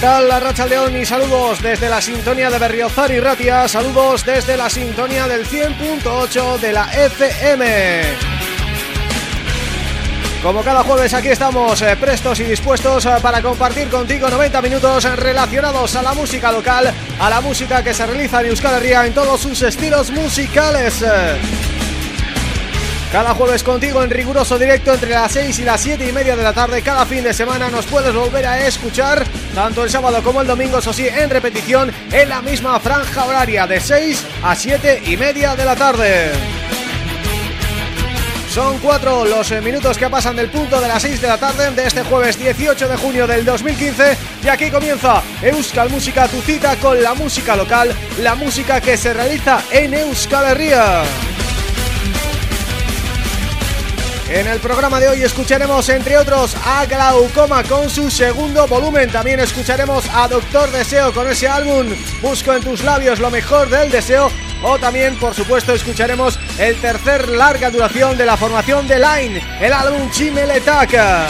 tal la Racha León y saludos desde la sintonía de Berriozar y Ratia, saludos desde la sintonía del 100.8 de la FM. Como cada jueves aquí estamos eh, prestos y dispuestos eh, para compartir contigo 90 minutos relacionados a la música local, a la música que se realiza en Euskal Herria en todos sus estilos musicales. Cada jueves contigo en riguroso directo entre las 6 y las 7 y media de la tarde. Cada fin de semana nos puedes volver a escuchar Tanto el sábado como el domingo, eso sí, en repetición En la misma franja horaria de 6 a 7 y media de la tarde. Son cuatro los eh, minutos que pasan del punto de las 6 de la tarde de este jueves 18 de junio del 2015 y aquí comienza Euskal Música, tu cita con la música local, la música que se realiza en Euskal Herria. En el programa de hoy escucharemos, entre otros, a Glaucoma con su segundo volumen. También escucharemos a Doctor Deseo con ese álbum Busco en tus labios lo mejor del deseo. O también, por supuesto, escucharemos el tercer larga duración de la formación de Line, el álbum Chimeletaca.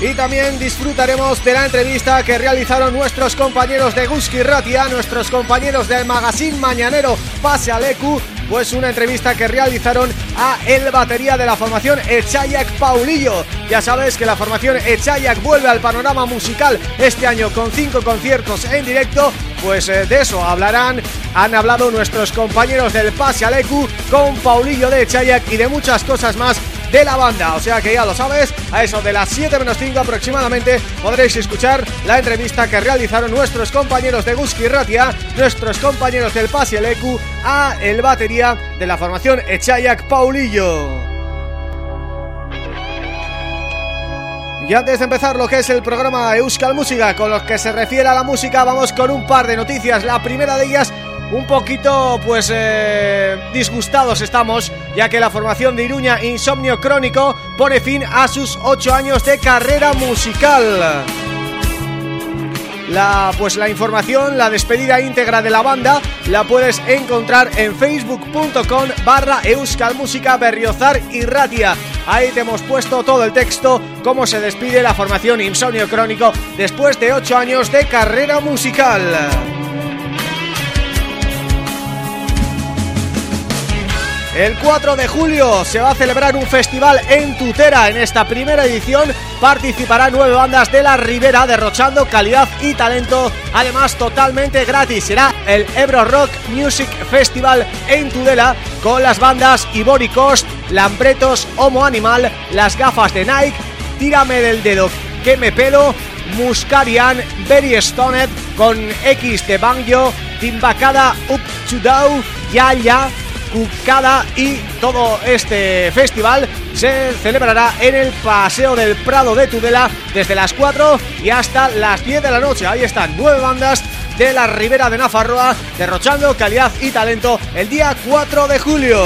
Y también disfrutaremos de la entrevista que realizaron nuestros compañeros de Guski Ratia, nuestros compañeros del Magazine Mañanero Pase al EQ pues una entrevista que realizaron a el batería de la formación Echayak Paulillo. Ya sabes que la formación Echayak vuelve al panorama musical este año con cinco conciertos en directo, pues eh, de eso hablarán, han hablado nuestros compañeros del Pase al EQ con Paulillo de Echayak y de muchas cosas más de la banda, o sea que ya lo sabes, a eso de las 7 menos 5 aproximadamente podréis escuchar la entrevista que realizaron nuestros compañeros de Guski Ratia, nuestros compañeros del Pase EQ a el batería de la formación Echayak Paulillo. Y antes de empezar lo que es el programa Euskal Música, con lo que se refiere a la música, vamos con un par de noticias. La primera de ellas un poquito pues eh, disgustados estamos ya que la formación de Iruña Insomnio Crónico pone fin a sus ocho años de carrera musical. La pues la información, la despedida íntegra de la banda la puedes encontrar en facebook.com barra euskalmusica berriozar y ahí te hemos puesto todo el texto cómo se despide la formación Insomnio Crónico después de ocho años de carrera musical El 4 de julio se va a celebrar un festival en Tutera. En esta primera edición participarán nueve bandas de la Ribera derrochando calidad y talento, además totalmente gratis. Será el Ebro Rock Music Festival en Tudela con las bandas Ibori Coast, Lambretos, Homo Animal, Las Gafas de Nike, Tírame del Dedo que me pelo, Muscarian, Very Stoned con X de Banjo, Timbacada Up to Down, Yaya, Cucada y todo este festival se celebrará en el Paseo del Prado de Tudela desde las 4 y hasta las 10 de la noche. Ahí están nueve bandas de la Ribera de Nafarroa derrochando calidad y talento el día 4 de julio.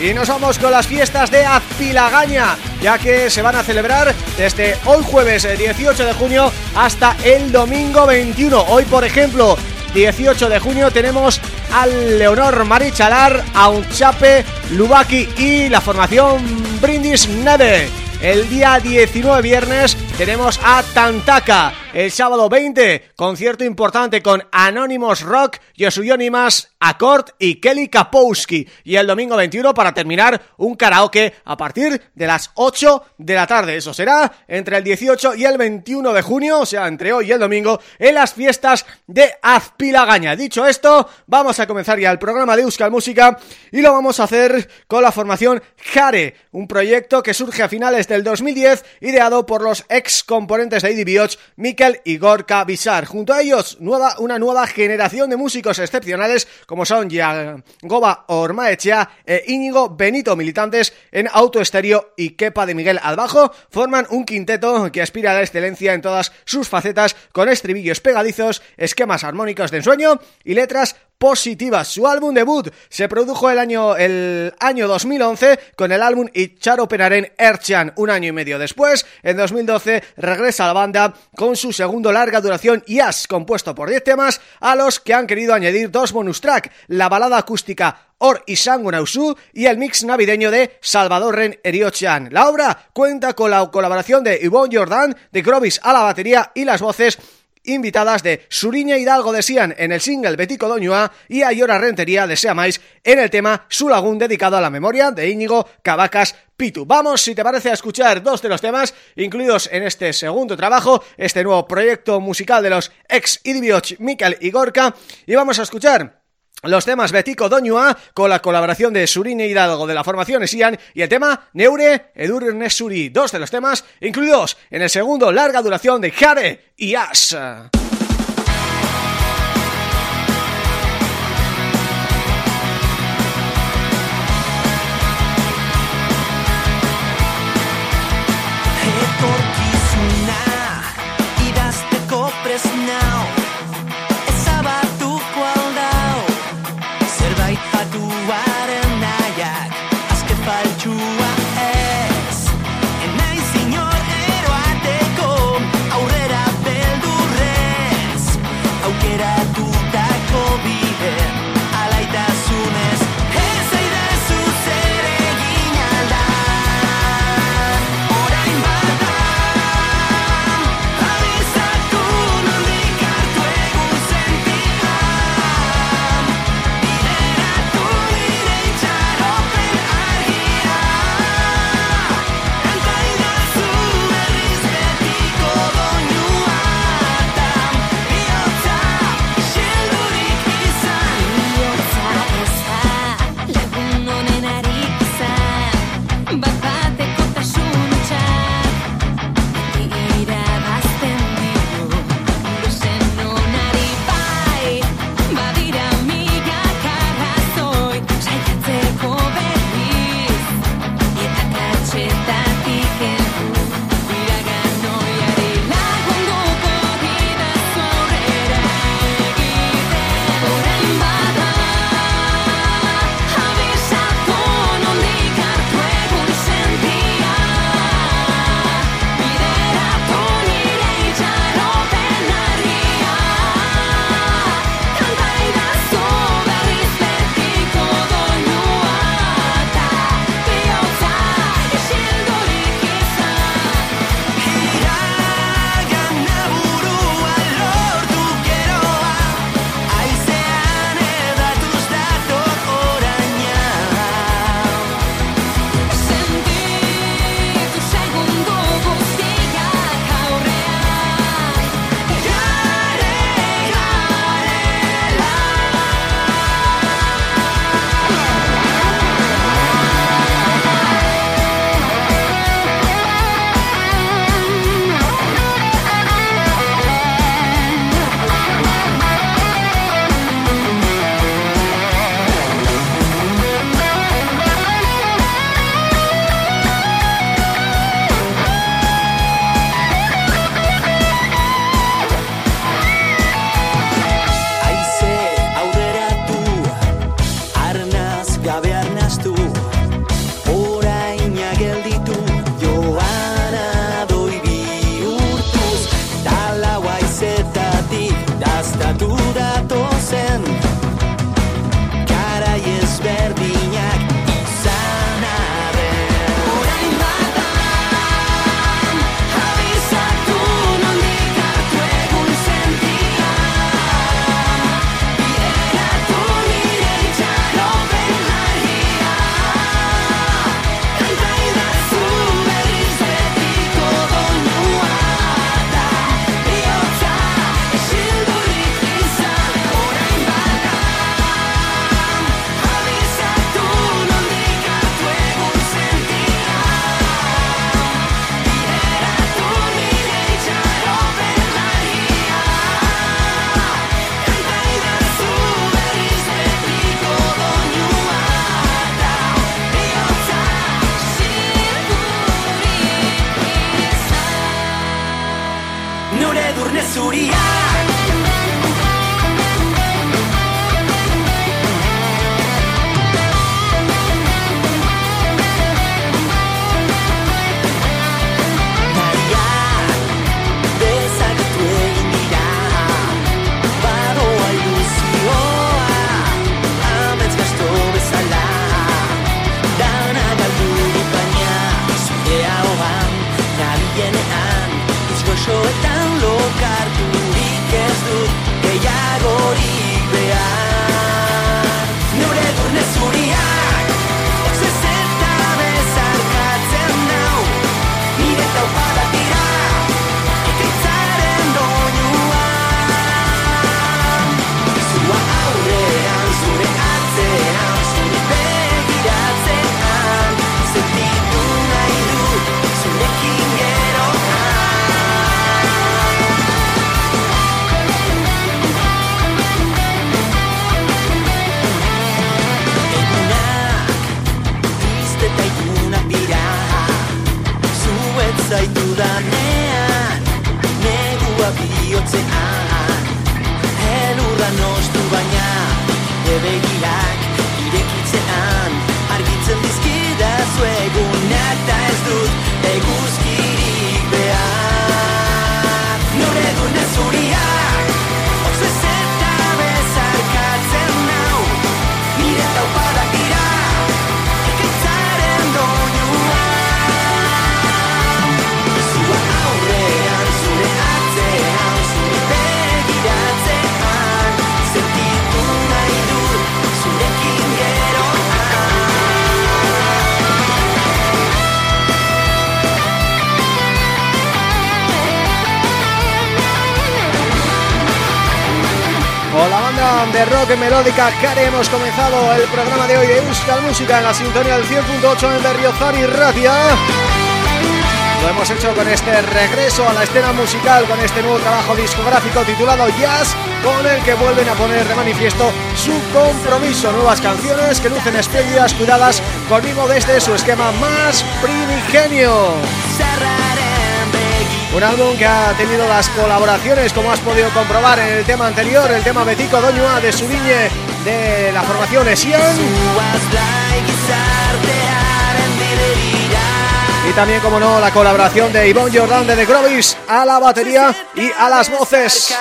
Y nos vamos con las fiestas de Azpilagaña Ya que se van a celebrar desde hoy jueves 18 de junio hasta el domingo 21 Hoy por ejemplo 18 de junio tenemos al Leonor Marichalar, a Unchape, Lubaki y la formación Brindis Neve el día 19 viernes tenemos a Tantaka. El sábado 20, concierto importante con Anonymous Rock, Yosuyonimas, Accord y Kelly Kapowski. Y el domingo 21, para terminar, un karaoke a partir de las 8 de la tarde. Eso será entre el 18 y el 21 de junio, o sea, entre hoy y el domingo, en las fiestas de Azpilagaña. Dicho esto, vamos a comenzar ya el programa de Euskal Música y lo vamos a hacer con la formación Jare, un proyecto que surge a finales del 2010, ideado por los ex componentes de IDBioch, Y Gorka Bizar. Junto a ellos, nueva, una nueva generación de músicos excepcionales como son Yagoba Ormaechea e Íñigo Benito, militantes en Auto Estéreo y Kepa de Miguel al bajo, forman un quinteto que aspira a la excelencia en todas sus facetas con estribillos pegadizos, esquemas armónicos de ensueño y letras positivas. Su álbum debut se produjo el año el año 2011 con el álbum Icharo Penaren Erchan. Un año y medio después, en 2012, regresa a la banda con su segundo larga duración Yas, compuesto por 10 temas, a los que han querido añadir dos bonus track, la balada acústica Or y Sangunausu y el mix navideño de Salvador Ren Eriochan. La obra cuenta con la colaboración de Yvonne Jordan, de Grovis a la batería y las voces invitadas de Suriña Hidalgo de Sian en el single Betico Doñua y Ayora Rentería de Seamais en el tema Su Lagún dedicado a la memoria de Íñigo Cavacas Pitu. Vamos, si te parece, a escuchar dos de los temas incluidos en este segundo trabajo, este nuevo proyecto musical de los ex Idibioch, Mikel y Gorka, y vamos a escuchar los temas Betico Doñua con la colaboración de Surine Hidalgo de la formación Esian y el tema Neure Edur Nesuri, dos de los temas incluidos en el segundo larga duración de Jare y As. De rock melódica Care hemos comenzado el programa de hoy de Euskal Música en la sintonía del 100.8 en Berriozar y Ratia lo hemos hecho con este regreso a la escena musical, con este nuevo trabajo discográfico titulado Jazz, con el que vuelven a poner de manifiesto su compromiso. Nuevas canciones que lucen espléndidas, cuidadas, conmigo desde su esquema más primigenio. Un álbum que ha tenido las colaboraciones, como has podido comprobar en el tema anterior, el tema Betico Doñua de Subiñe de la formación Esian. Y también, como no, la colaboración de Ivonne Jordan de The Grovis a la batería y a las voces.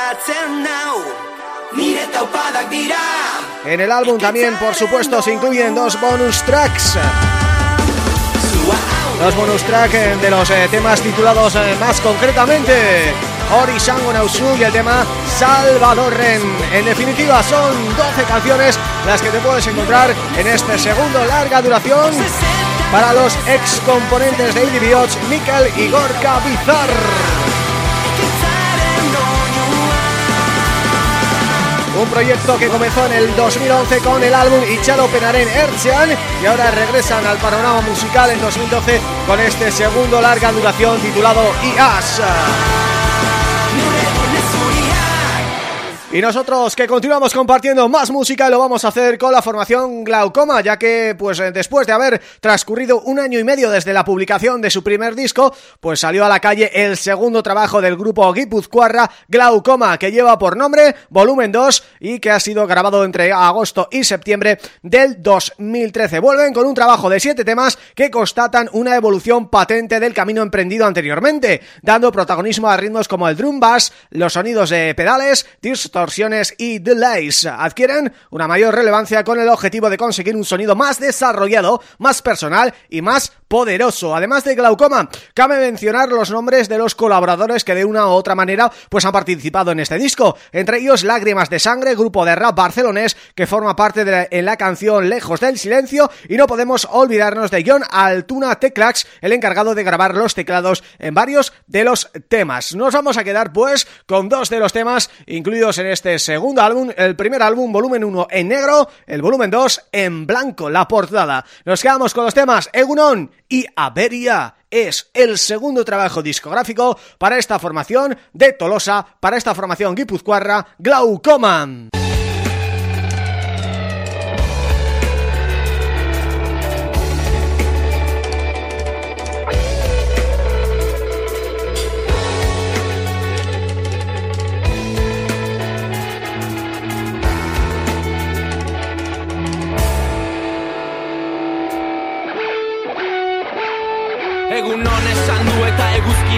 En el álbum también, por supuesto, se incluyen dos bonus tracks. Los bonus tracks eh, de los eh, temas titulados eh, más concretamente Ori Shango y el tema Salvador Ren. En definitiva, son 12 canciones las que te puedes encontrar en este segundo larga duración para los ex componentes de Idiots, Mikel y Gorka Bizar. Un proyecto que comenzó en el 2011 con el álbum Ichalo Penaren Erchean y ahora regresan al panorama musical en 2012 con este segundo larga duración titulado IAS. Y nosotros que continuamos compartiendo más música lo vamos a hacer con la formación Glaucoma, ya que pues eh, después de haber transcurrido un año y medio desde la publicación de su primer disco, pues salió a la calle el segundo trabajo del grupo Guipuzcoarra Glaucoma, que lleva por nombre Volumen 2 y que ha sido grabado entre agosto y septiembre del 2013. Vuelven con un trabajo de siete temas que constatan una evolución patente del camino emprendido anteriormente, dando protagonismo a ritmos como el drum bass, los sonidos de pedales, distorsiones y delays adquieren una mayor relevancia con el objetivo de conseguir un sonido más desarrollado, más personal y más poderoso. Además de Glaucoma, cabe mencionar los nombres de los colaboradores que de una u otra manera pues han participado en este disco, entre ellos Lágrimas de Sangre, grupo de rap barcelonés que forma parte de la, en la canción Lejos del Silencio y no podemos olvidarnos de John Altuna Teclax, el encargado de grabar los teclados en varios de los temas. Nos vamos a quedar pues con dos de los temas incluidos en este segundo álbum, el primer álbum, volumen 1 en negro, el volumen 2 en blanco, la portada. Nos quedamos con los temas Egunon y Averia es el segundo trabajo discográfico para esta formación de Tolosa, para esta formación guipuzcoarra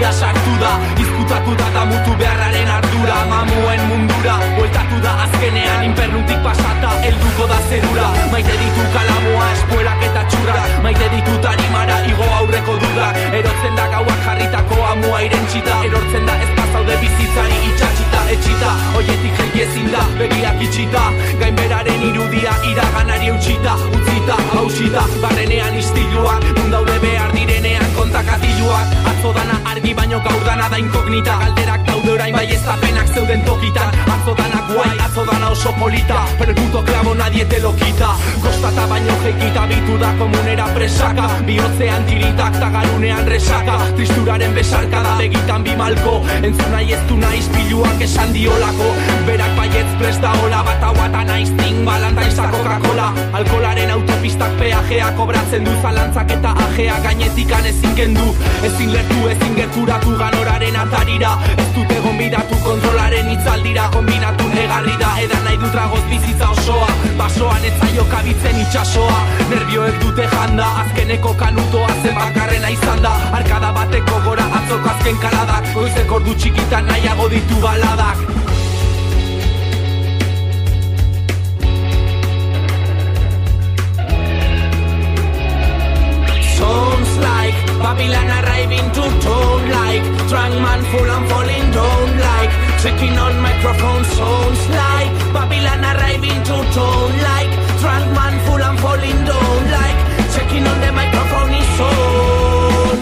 Glaucoma. eguzkia sartu da Izkutatu da da mutu beharraren ardura. Mamuen mundura, bueltatu da azkenean. Inpernutik pasata, elduko da zerura. Maite ditu kalamoa, espuelak eta txurra. Maite ditu tarimara, igo aurreko dudak. Erotzen da gauak jarritako amua irentxita Erortzen da ez pasaude bizitzari itxatxita Etxita, oietik jaiezin da, begiak itxita. Gainberaren irudia, iraganari eutxita. Utzita, hausita, barrenean istiluak. Mundaude behar direnean kontakatiluak. Atzo dana argi baino gaur dana da inkognita Galderak daude orain bai ez apenak zeuden tokitan. Atzo dana guai, atzo dana oso polita. Pero el puto clavo nadie te lo quita. Kostata baino jekita bitu da komunera presaka. Bihotzean tiritak ta garunean resaka. Tristuraren besarka da begitan bimalko Entzuna ez du naiz piluak esan diolako. Berak baietz presta hola bat aguata naiz ting balanta izako Coca-Cola. Alkolaren autopistak peajea kobratzen du zalantzak eta ajea gainetikan ezin kendu. Ezin lertu ezin gerturatu ganoraren atarira Ez dute gonbidatu kontrolaren itzaldira Kombinatu negarri da. Edan nahi dut ragoz bizitza osoa. Basoan ez zaio kabitzen itxasoa Nervioek dute janda azkeneko kanutoa zen bakarrena izan da. Arkada bateko gora atzoko azken kaladak. Goizek ordu txikitan nahiago ditu baladak like Babylon arriving to town like Drunk man full and falling down like Checking on microphone sounds like Babylon arriving to town like Drunk man full and falling down like Checking on the microphone is on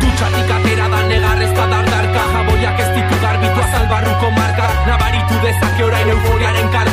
Dutxatik atera da negarrez da dardarka Jaboiak ez ditu garbitu azalbarruko marka Nabaritu dezake orain euforiaren karga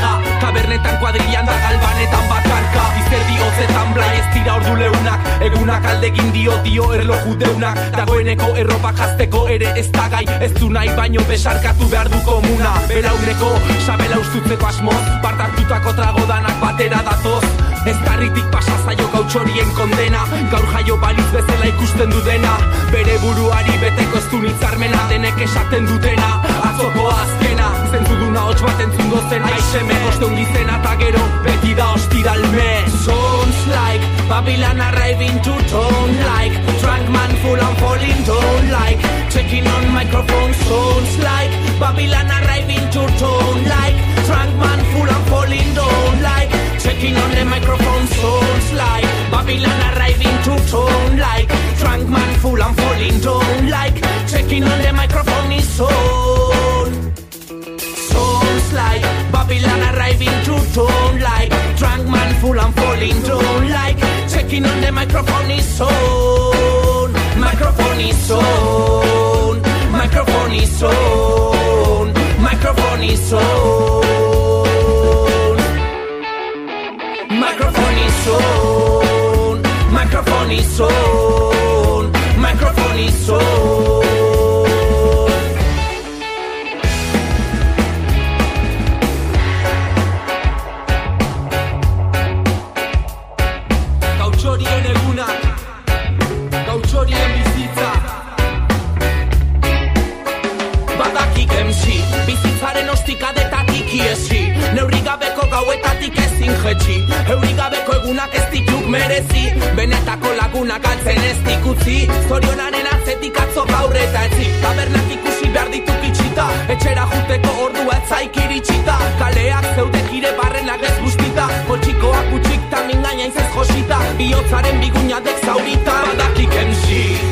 kuadrilan da galbanetan bakarka. Izerdi hozetan blai ez dira ordu leunak. Egunak aldegin dio dio erloju deunak. Dagoeneko erropak jazteko ere ez da gai. Ez du nahi baino besarkatu behar du komuna. Belauneko sabela ustutzeko asmoz Bartartutako tragodanak batera datoz. Ez garritik pasa zaio gautxorien kondena. Gaur jaio baliz bezala ikusten du dena Bere buruari beteko ez du nitzarmena Denek esaten dutena Atzoko azkena Zentzu duna hotx bat entzungo zen Aixeme Osteun gizena eta gero beti da ostiralme Sounds like Babylon arriving to town like Drunk man full on falling down like Checking on microphone. Sounds like Babylon arriving to town like Drunk man full on falling down like Checking on the microphone. Sounds like Babylon arriving to town like Drunk man full on falling down like Checking on the microphone is on Like Babylon arriving to town like Drunk man full and falling down like. Checking on the microphone is on. Microphone is on. Microphone is on. Microphone is on. Microphone is on. Microphone is on. Microphone is on galtzen ez dikutzi Zorionaren atzetik atzo gaur eta etzi. Tabernak ikusi behar dituk itxita Etxera juteko ordua etzaik iritsita. Kaleak zeude gire barrenak ez guztita. Poltsikoak utxik tamin gaina izez josita. Biotzaren biguñadek zaurita. Badakik emsi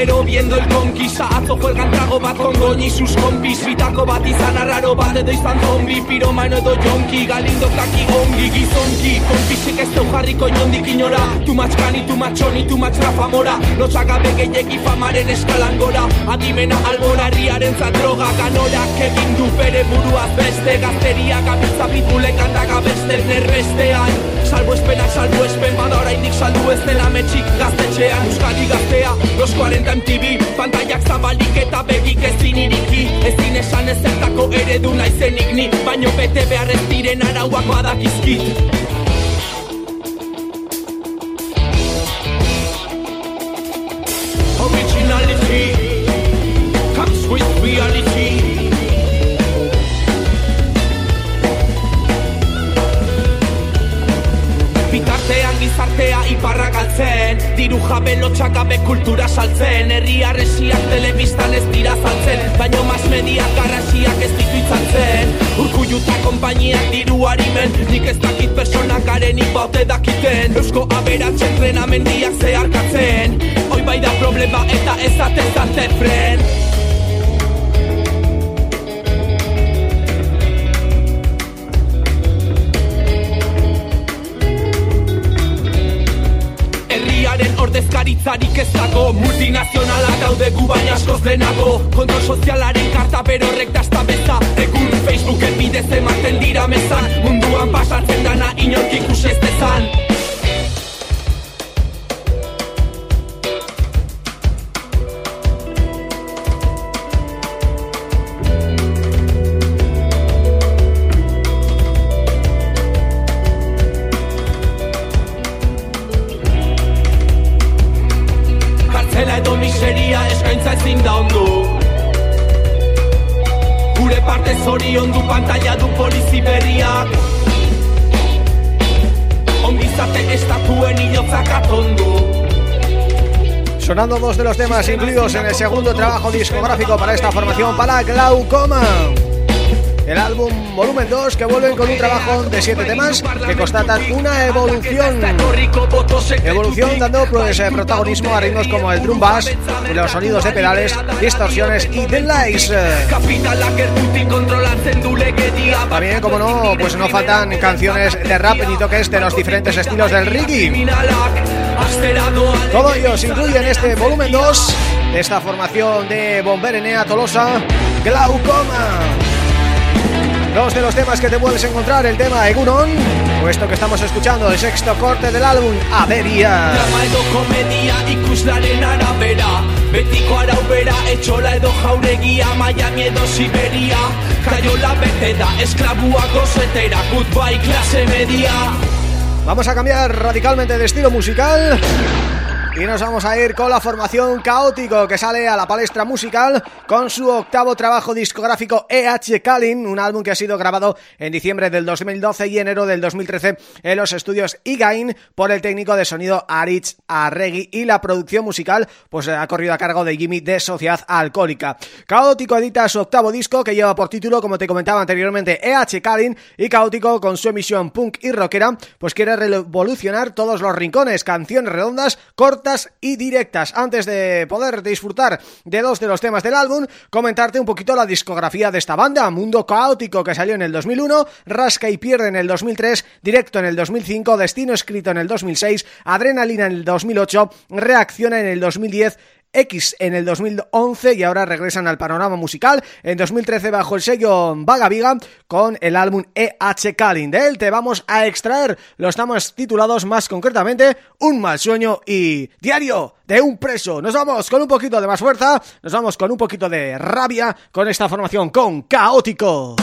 Igandero viendo el conquista Atzo juegan trago bat con sus compis. Bitako bat izan arraro bat edo izan zombi. Piromano edo jonki, galindo kaki ongi Gizonki, konpisik ez deu jarriko inondik inora. Tu matxkani, tu matxoni, tu matx Rafa Mora. Lotxagabe gehiegi famaren eskalan gora Adimena albora herriaren droga Ganorak egin du. Bere buruaz beste Gazteria gabiltza pitbulek handaga beste nerbestean Salbo espena, salbo espen, bada oraindik saldu ez dela metxik. Gaztetxean Euskadi gaztea, los 40 MTV Pantaiak zabalik eta begik ezin iriki. Ezin esan ezertako eredu naizenik ni Baino bete behar ez diren arauak badakizkit Diru jabe lotxakabe kultura saltzen. Herri arresiak telebistan ez dira saltzen Baino mas mediak garrasiak ez ditu itzaltzen Urkullu eta kompainiak diru harimen Nik ez dakit personak garenik baute dakiten. Eusko aberatxe entrenamendiak zeharkatzen Hoi bai da problema eta ez atezate fren ordezkaritzarik ez dago. Multinazionala daude gu baina askoz denago Kontrol sozialaren karta berorrek dasta beza. Egun Facebooken bidez ematen dira mezan Munduan pasatzen dana inork ikus ez dezan Sonando dos de los temas incluidos en el segundo trabajo discográfico para esta formación, para Glaucoma. el álbum Volumen 2 que vuelven con un trabajo de 7 temas que constatan una evolución evolución dando pues, eh, protagonismo a ritmos como el drum bass, los sonidos de pedales, distorsiones y delays. También, como no, pues no faltan canciones de rap ni toques de los diferentes estilos del reggae. Todo ello se incluye en este volumen 2 de esta formación de Bomberenea Tolosa, Glaucoma. Dos de los temas que te puedes encontrar, el tema Egunon Puesto que estamos escuchando el sexto corte del álbum, Averia. Drama edo komedia ikuslaren arabera. Betiko araubera, etxola edo jauregia Miami edo Siberia. Kaiola bete da, esklabua gozetera Goodbye clase media Vamos a cambiar radicalmente de estilo musical y nos vamos a ir con la formación Caótico que sale a la palestra musical con su octavo trabajo discográfico EH Kalin, un álbum que ha sido grabado en diciembre del 2012 y enero del 2013 en los estudios Igain por el técnico de sonido Aritz Arregui y la producción musical pues ha corrido a cargo de Jimmy de Sociedad Alcohólica. Caótico edita su octavo disco que lleva por título, como te comentaba anteriormente, EH Kalin y Caótico con su emisión punk y rockera pues quiere revolucionar todos los rincones, canciones redondas, cortas y directas. Antes de poder disfrutar de dos de los temas del álbum, comentarte un poquito la discografía de esta banda, Mundo Caótico que salió en el 2001, Rasca y Pierde en el 2003, Directo en el 2005, Destino Escrito en el 2006, Adrenalina en el 2008, Reacciona en el 2010, X en el 2011 y ahora regresan al panorama musical en 2013 bajo el sello Vaga Viga con el álbum EH él te vamos a extraer los temas titulados más concretamente Un mal sueño y Diario de un preso. Nos vamos con un poquito de más fuerza, nos vamos con un poquito de rabia con esta formación con Caótico.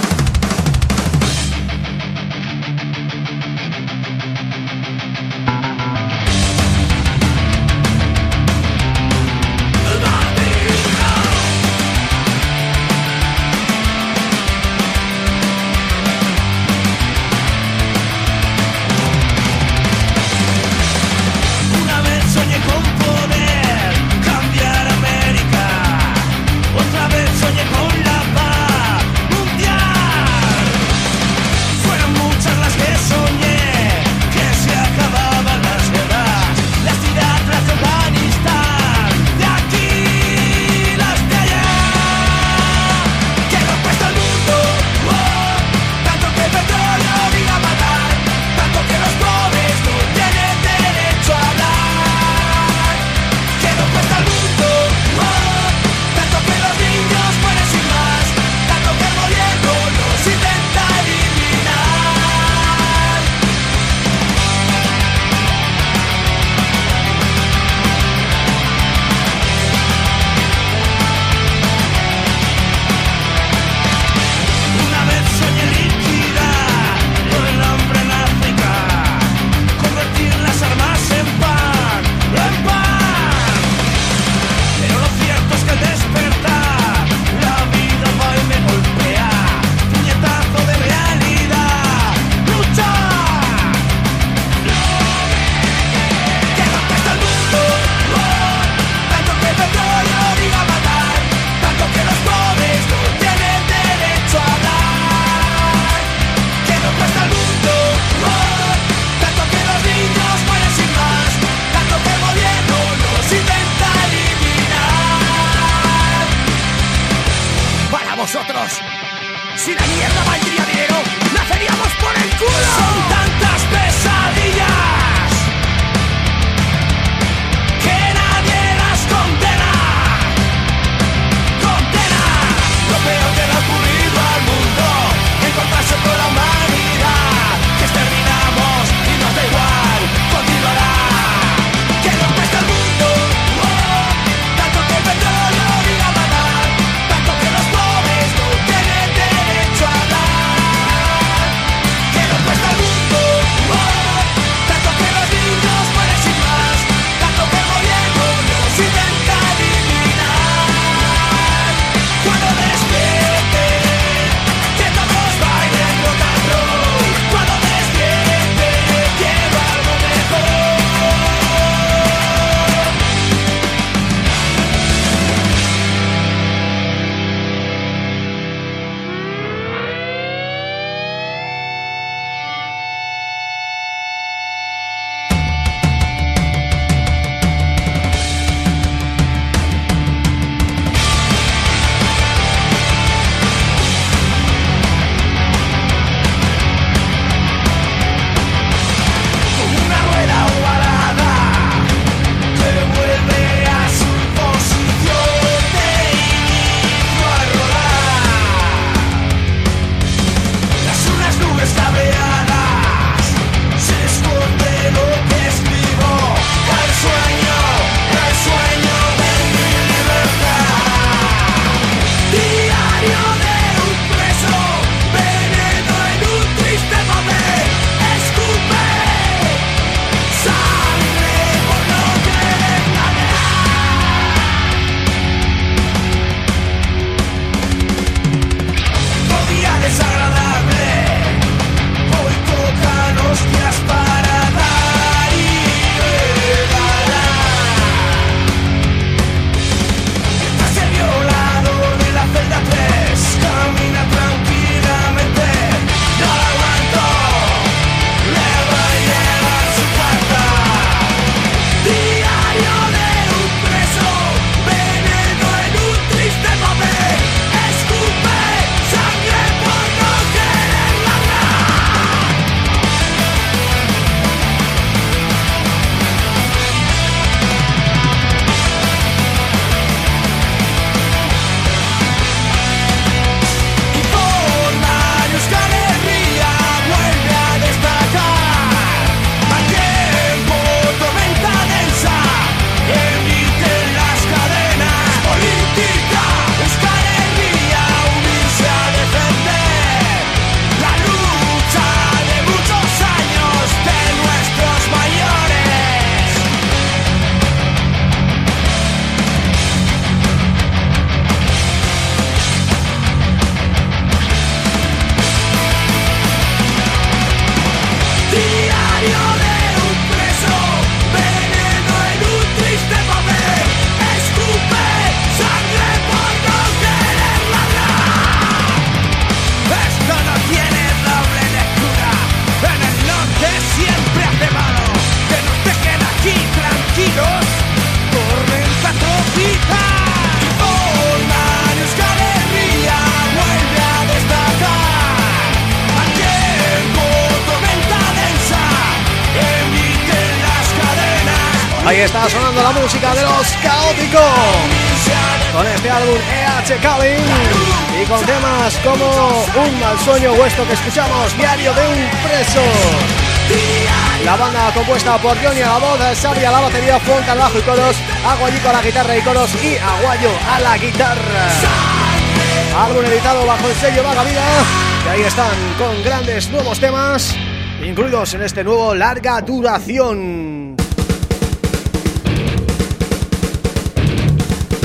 Ahí está sonando la música de los caóticos Con este álbum EH Calling Y con temas como Un mal sueño o esto que escuchamos Diario de un preso la banda compuesta por Johnny a la voz, Xavi a la batería, Fonta al bajo y coros, Aguayito a la guitarra y coros y Aguayo a la guitarra. Álbum editado bajo el sello Vaga Vida, y ahí están con grandes nuevos temas, incluidos en este nuevo larga duración.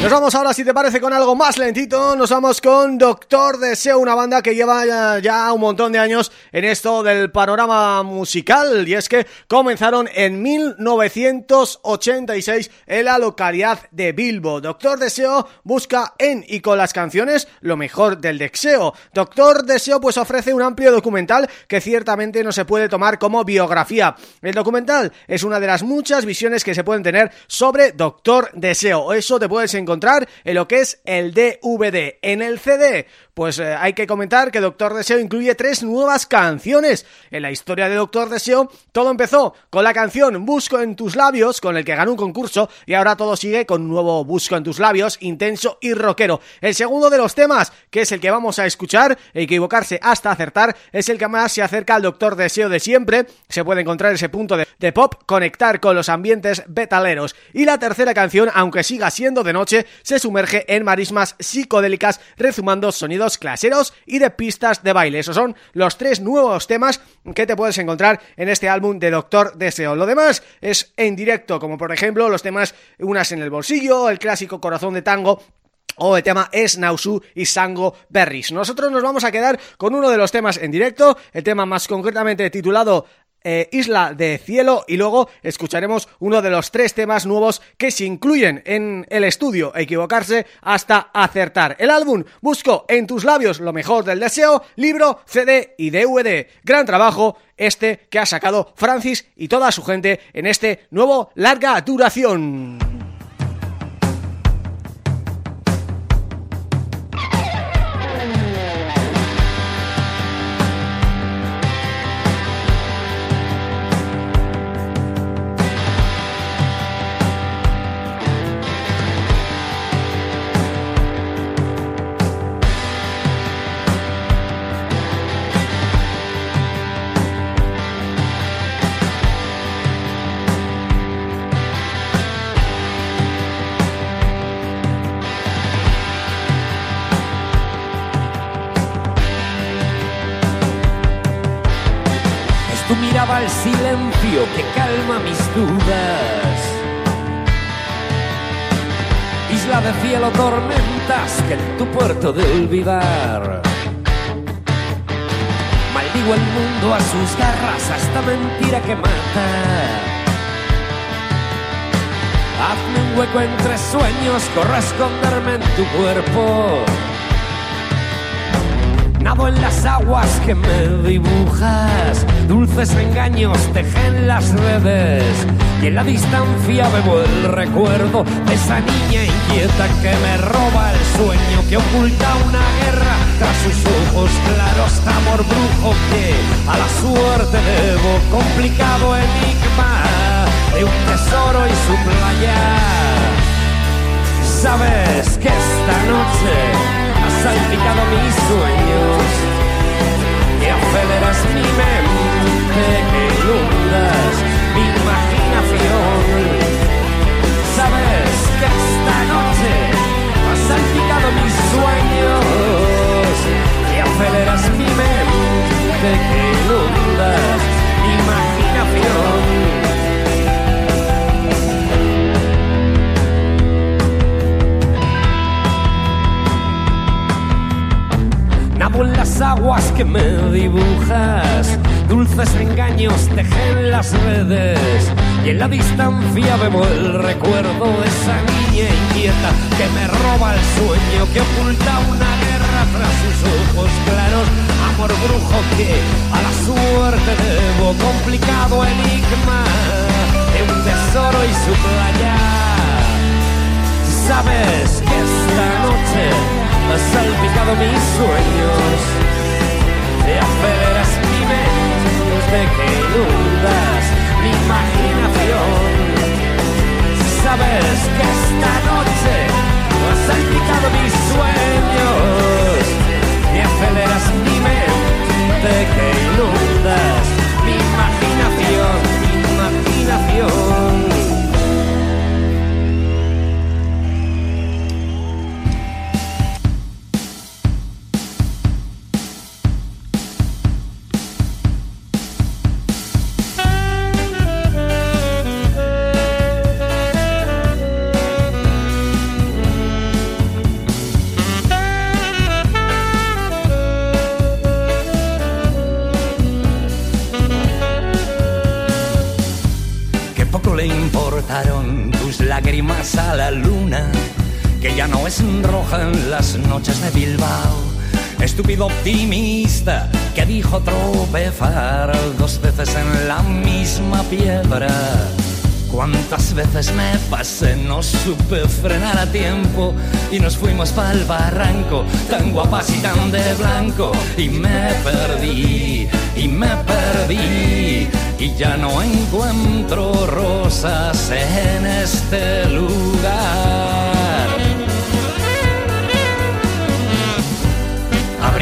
Nos vamos ahora, si te parece, con algo más lentito. Nos vamos con Doctor Deseo, una banda que lleva ya, un montón de años en esto del panorama musical. Y es que comenzaron en 1986 en la localidad de Bilbo. Doctor Deseo busca en y con las canciones lo mejor del deseo. Doctor Deseo pues ofrece un amplio documental que ciertamente no se puede tomar como biografía. El documental es una de las muchas visiones que se pueden tener sobre Doctor Deseo. Eso te puedes encontrar encontrar en lo que es el DVD. En el CD pues eh, hay que comentar que Doctor Deseo incluye tres nuevas canciones. En la historia de Doctor Deseo, todo empezó con la canción Busco en tus labios, con el que ganó un concurso, y ahora todo sigue con un nuevo Busco en tus labios, intenso y rockero. El segundo de los temas, que es el que vamos a escuchar, equivocarse hasta acertar, es el que más se acerca al Doctor Deseo de siempre. Se puede encontrar ese punto de, de pop, conectar con los ambientes betaleros. Y la tercera canción, aunque siga siendo de noche, se sumerge en marismas psicodélicas, rezumando sonidos claseros y de pistas de baile. Esos son los tres nuevos temas que te puedes encontrar en este álbum de Doctor Deseo. Lo demás es en directo, como por ejemplo los temas Unas en el bolsillo, el clásico Corazón de Tango o el tema es Nausu y Sango Berries. Nosotros nos vamos a quedar con uno de los temas en directo, el tema más concretamente titulado eh, Isla de Cielo y luego escucharemos uno de los tres temas nuevos que se incluyen en el estudio Equivocarse hasta acertar. El álbum Busco en tus labios lo mejor del deseo, libro, CD y DVD. Gran trabajo este que ha sacado Francis y toda su gente en este nuevo larga duración. El silencio que calma mis dudas. Isla de cielo, tormentas que en tu puerto de olvidar. Maldigo el mundo a sus garras, a esta mentira que mata. Hazme un hueco entre sueños, corro a esconderme en tu cuerpo Nado en las aguas que me dibujas, dulces engaños tejen las redes y en la distancia bebo el recuerdo de esa niña inquieta que me roba el sueño que oculta una guerra tras sus ojos claros, amor brujo que a la suerte debo complicado enigma de un tesoro y su playa. Sabes que esta noche salpicado mis sueños y aceleras mi mente, que inundas mi imaginación. Sabes que esta noche has salpicado mis sueños y aceleras mi mente, que inundas mi imaginación. Nado en las aguas que me dibujas, dulces engaños tejen las redes y en la distancia vemos el recuerdo de esa niña inquieta que me roba el sueño, que oculta una guerra tras sus ojos claros, amor brujo que a la suerte debo, complicado enigma de un tesoro y su playa. Sabes que esta noche has salpicado mis sueños, te aceleras mi mente, que inundas mi imaginación. Sabes que esta noche has salpicado mis sueños, te aceleras mi mente, que inundas mi imaginación, mi imaginación. Estúpido optimista que dijo tropezar dos veces en la misma piedra. Cuántas veces me pasé, no supe frenar a tiempo y nos fuimos para el barranco, tan guapas y tan de blanco, y me perdí, y me perdí y ya no encuentro rosas en este lugar.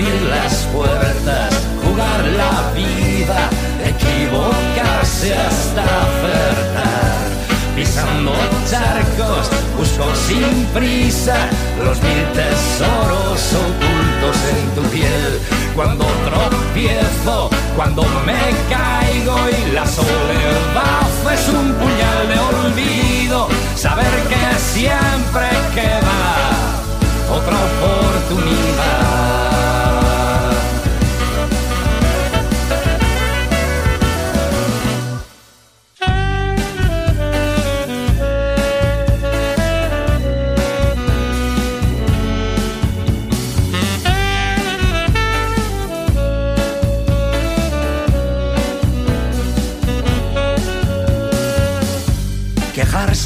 Abrir las puertas, jugar la vida, equivocarse hasta acertar. Pisando charcos, busco sin prisa los mil tesoros ocultos en tu piel. Cuando tropiezo, cuando me caigo y la soledad es un puñal de olvido, saber que siempre queda otra oportunidad.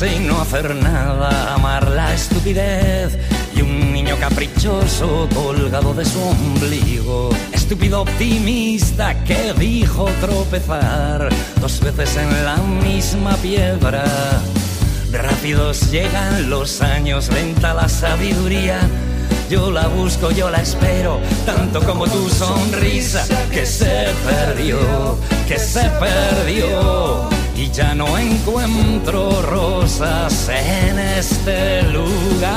Y no hacer nada, amar la estupidez y un niño caprichoso colgado de su ombligo. Estúpido optimista que dijo tropezar dos veces en la misma piedra. Rápidos llegan los años, lenta la sabiduría. Yo la busco, yo la espero, tanto como tu sonrisa que se perdió, que se perdió y ya no encuentro rosas en este lugar.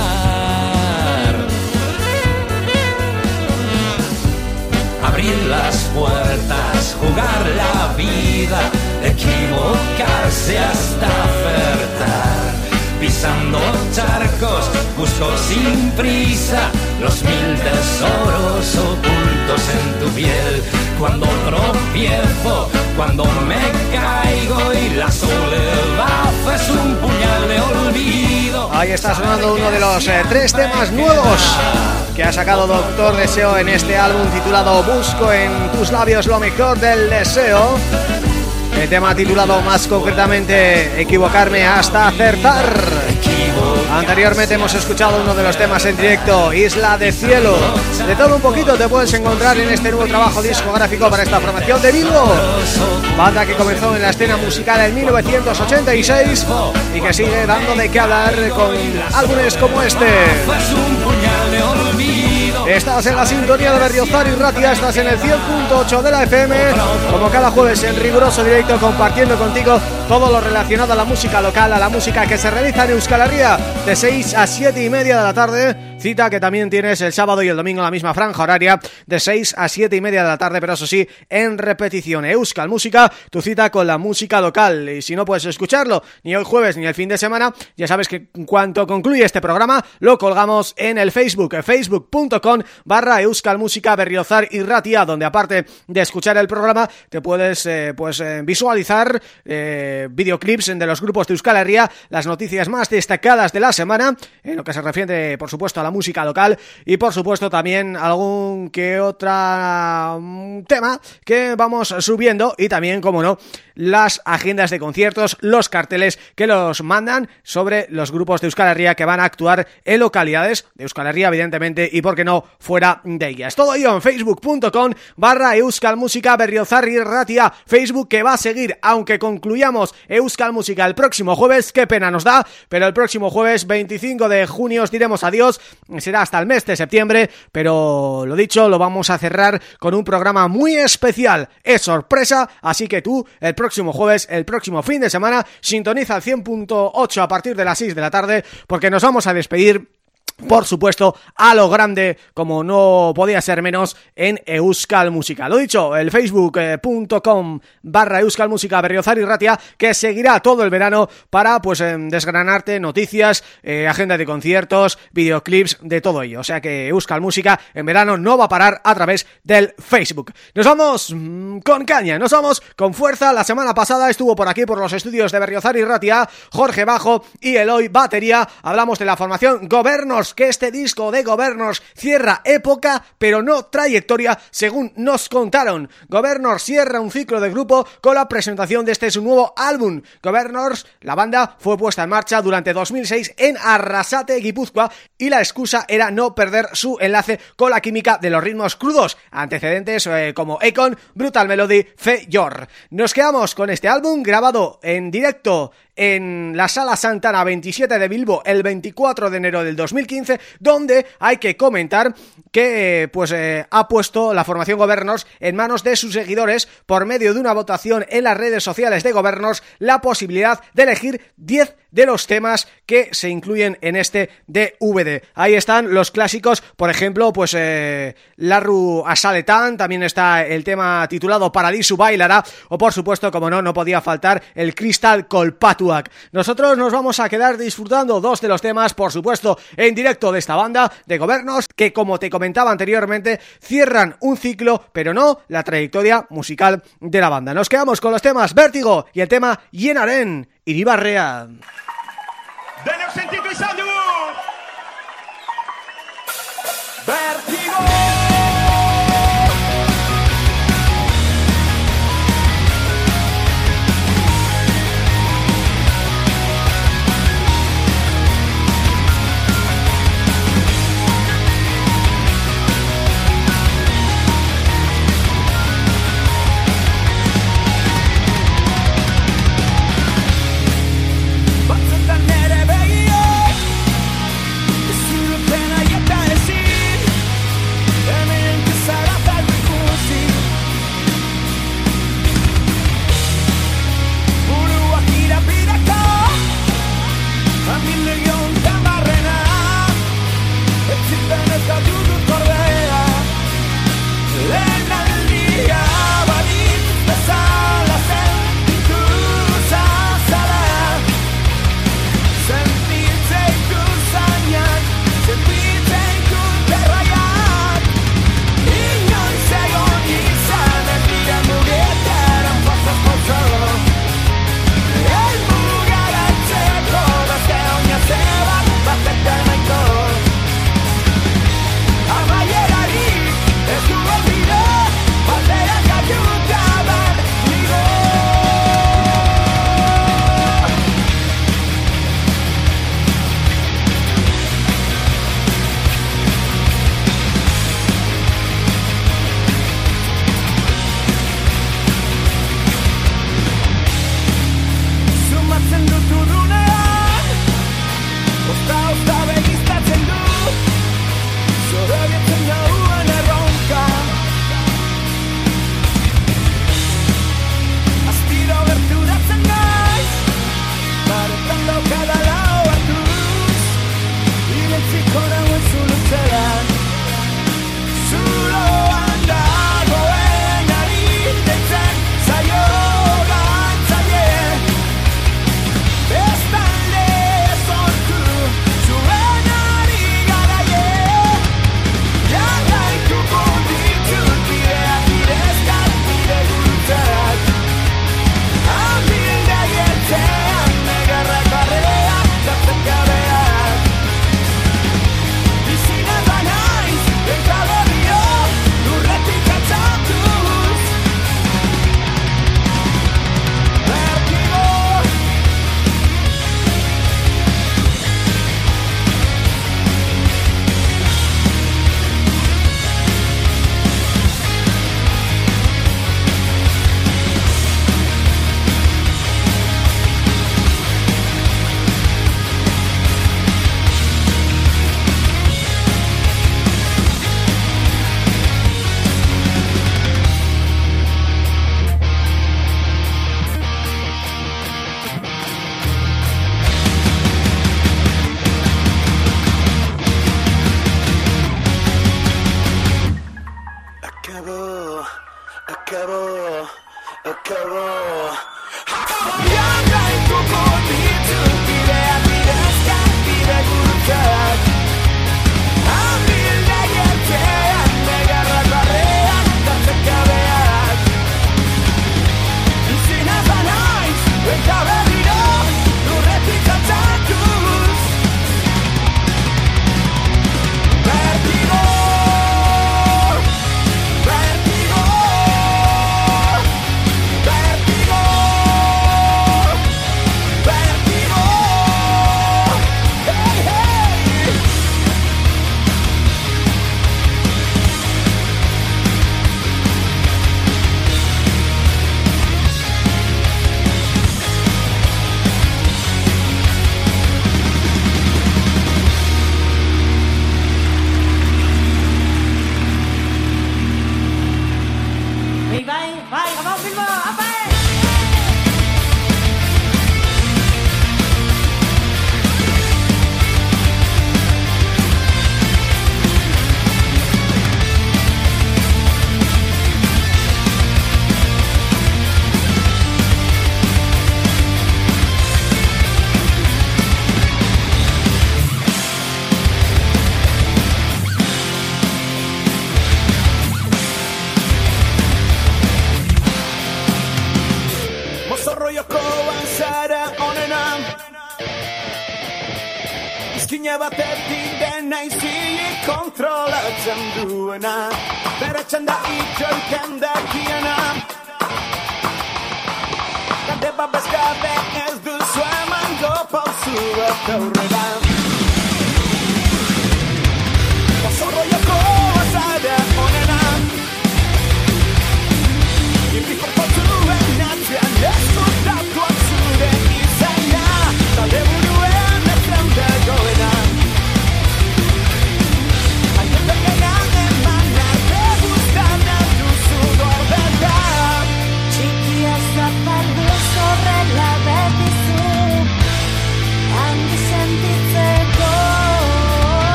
Abrir las puertas, jugar la vida, equivocarse hasta acertar. Pisando charcos, busco sin prisa los mil tesoros ocultos en tu piel. Cuando tropiezo, cuando me caigo y la soledad es un puñal de olvido. Ahí está sonando uno de los eh, tres temas nuevos que ha sacado Doctor Deseo en este álbum titulado Busco en tus labios lo mejor del deseo. El tema titulado más concretamente Equivocarme hasta acertar. Anteriormente hemos escuchado uno de los temas en directo, Isla de Cielo. De todo un poquito te puedes encontrar en este nuevo trabajo discográfico para esta formación de Bilbo. Banda que comenzó en la escena musical en 1986 y que sigue dando de qué hablar con álbumes como este. Estás en la sintonía de Berriozar y Ratia, estás en el 100.8 de la FM, como cada jueves en riguroso directo compartiendo contigo todo lo relacionado a la música local, a la música que se realiza en Euskal Herria, de 6 a 7 y media de la tarde cita que también tienes el sábado y el domingo la misma franja horaria de 6 a 7 y media de la tarde, pero eso sí, en repetición. Euskal Música, tu cita con la música local. Y si no puedes escucharlo ni hoy jueves ni el fin de semana, ya sabes que en cuanto concluye este programa, lo colgamos en el Facebook, facebook.com barra Euskal Música Berriozar y Ratia, donde aparte de escuchar el programa, te puedes eh, pues eh, visualizar eh, videoclips de los grupos de Euskal Herria, las noticias más destacadas de la semana, en lo que se refiere, por supuesto, a la música local y, por supuesto, también algún que otra mm, tema que vamos subiendo y también, como no, las agendas de conciertos, los carteles que los mandan sobre los grupos de Euskal Herria que van a actuar en localidades de Euskal Herria, evidentemente, y por qué no, fuera de ellas. Todo ello en facebook.com barra Euskal Música Berriozarri Ratia, Facebook que va a seguir, aunque concluyamos Euskal Música el próximo jueves, qué pena nos da, pero el próximo jueves 25 de junio os diremos adiós, será hasta el mes de septiembre, pero lo dicho, lo vamos a cerrar con un programa muy especial, es sorpresa, así que tú, el próximo jueves, el próximo fin de semana, sintoniza al 100.8 a partir de las 6 de la tarde, porque nos vamos a despedir por supuesto, a lo grande, como no podía ser menos, en Euskal Música. Lo dicho, el facebook.com barra Euskal Música Berriozar y Ratia, que seguirá todo el verano para pues em, desgranarte noticias, eh, agenda de conciertos, videoclips, de todo ello. O sea que Euskal Música en verano no va a parar a través del Facebook. Nos vamos mm, con caña, nos vamos con fuerza. La semana pasada estuvo por aquí, por los estudios de Berriozar y Ratia, Jorge Bajo y Eloy Batería. Hablamos de la formación Gobernos que este disco de Governors cierra época, pero no trayectoria, según nos contaron. Governors cierra un ciclo de grupo con la presentación de este su nuevo álbum. Governors, la banda, fue puesta en marcha durante 2006 en Arrasate, Guipúzcoa, y la excusa era no perder su enlace con la química de los ritmos crudos, antecedentes eh, como Econ, Brutal Melody, Fe Yor. Nos quedamos con este álbum grabado en directo en la Sala Santana 27 de Bilbo el 24 de enero del 2015, donde hay que comentar que pues eh, ha puesto la formación Governors en manos de sus seguidores por medio de una votación en las redes sociales de Governors la posibilidad de elegir 10 de los temas que se incluyen en este DVD. Ahí están los clásicos, por ejemplo, pues eh, Larru Asaletan, también está el tema titulado Paradiso Bailará, o por supuesto, como no, no podía faltar el Crystal Nosotros nos vamos a quedar disfrutando dos de los temas, por supuesto, en directo de esta banda de Gobernos, que como te comentaba anteriormente, cierran un ciclo, pero no la trayectoria musical de la banda. Nos quedamos con los temas Vértigo y el tema Llenaren Iribarrea. Dale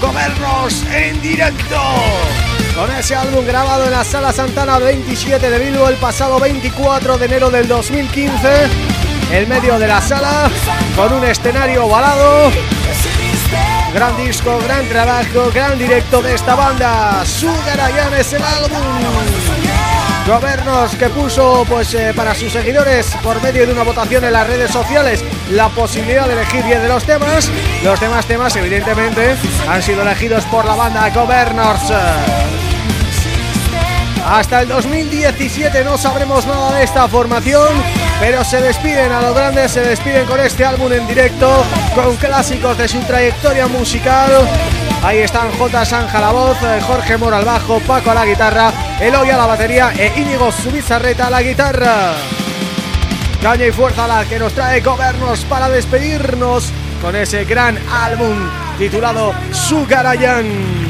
Gobiernos en directo. Con ese álbum grabado en la Sala Santana 27 de Bilbo el pasado 24 de enero del 2015 En medio de la sala, con un escenario ovalado Gran disco, gran trabajo, gran directo de esta banda Sugarayan es el álbum Gobernos que puso pues eh, para sus seguidores por medio de una votación en las redes sociales la posibilidad de elegir 10 de los temas. Los demás temas evidentemente han sido elegidos por la banda Governors. Hasta el 2017 no sabremos nada de esta formación, pero se despiden a los grandes, se despiden con este álbum en directo, con clásicos de su trayectoria musical. Ahí están J. Sanja a la voz, Jorge Mora al bajo, Paco a la guitarra, Eloy a la batería e Íñigo Subizarreta a la guitarra. Caña y fuerza la que nos trae Gobernos para despedirnos con ese gran álbum titulado Sugarayan.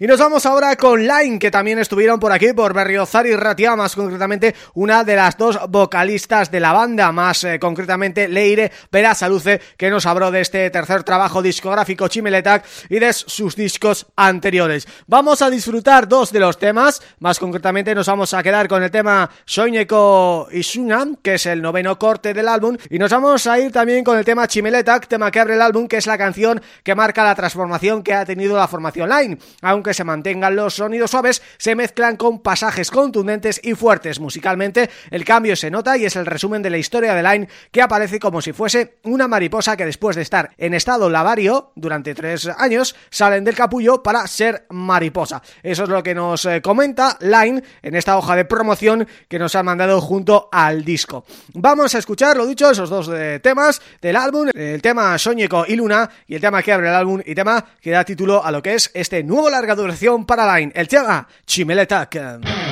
Y nos vamos ahora con Line, que también estuvieron por aquí, por Berriozar y Ratia, más concretamente una de las dos vocalistas de la banda, más eh, concretamente Leire Saluce, que nos habló de este tercer trabajo discográfico Chimeletak y de sus discos anteriores. Vamos a disfrutar dos de los temas, más concretamente nos vamos a quedar con el tema Soñeko Isuna, que es el noveno corte del álbum, y nos vamos a ir también con el tema Chimeletak, tema que abre el álbum, que es la canción que marca la transformación que ha tenido la formación Line, aunque se mantengan los sonidos suaves, se mezclan con pasajes contundentes y fuertes. Musicalmente, el cambio se nota y es el resumen de la historia de Line que aparece como si fuese una mariposa que después de estar en estado lavario durante tres años, salen del capullo para ser mariposa. Eso es lo que nos eh, comenta Line en esta hoja de promoción que nos ha mandado junto al disco. Vamos a escuchar, lo dicho, esos dos eh, temas del álbum, el tema Soñeco y Luna y el tema que abre el álbum y tema que da título a lo que es este nuevo larga duración para Line. El tema Chimeletak.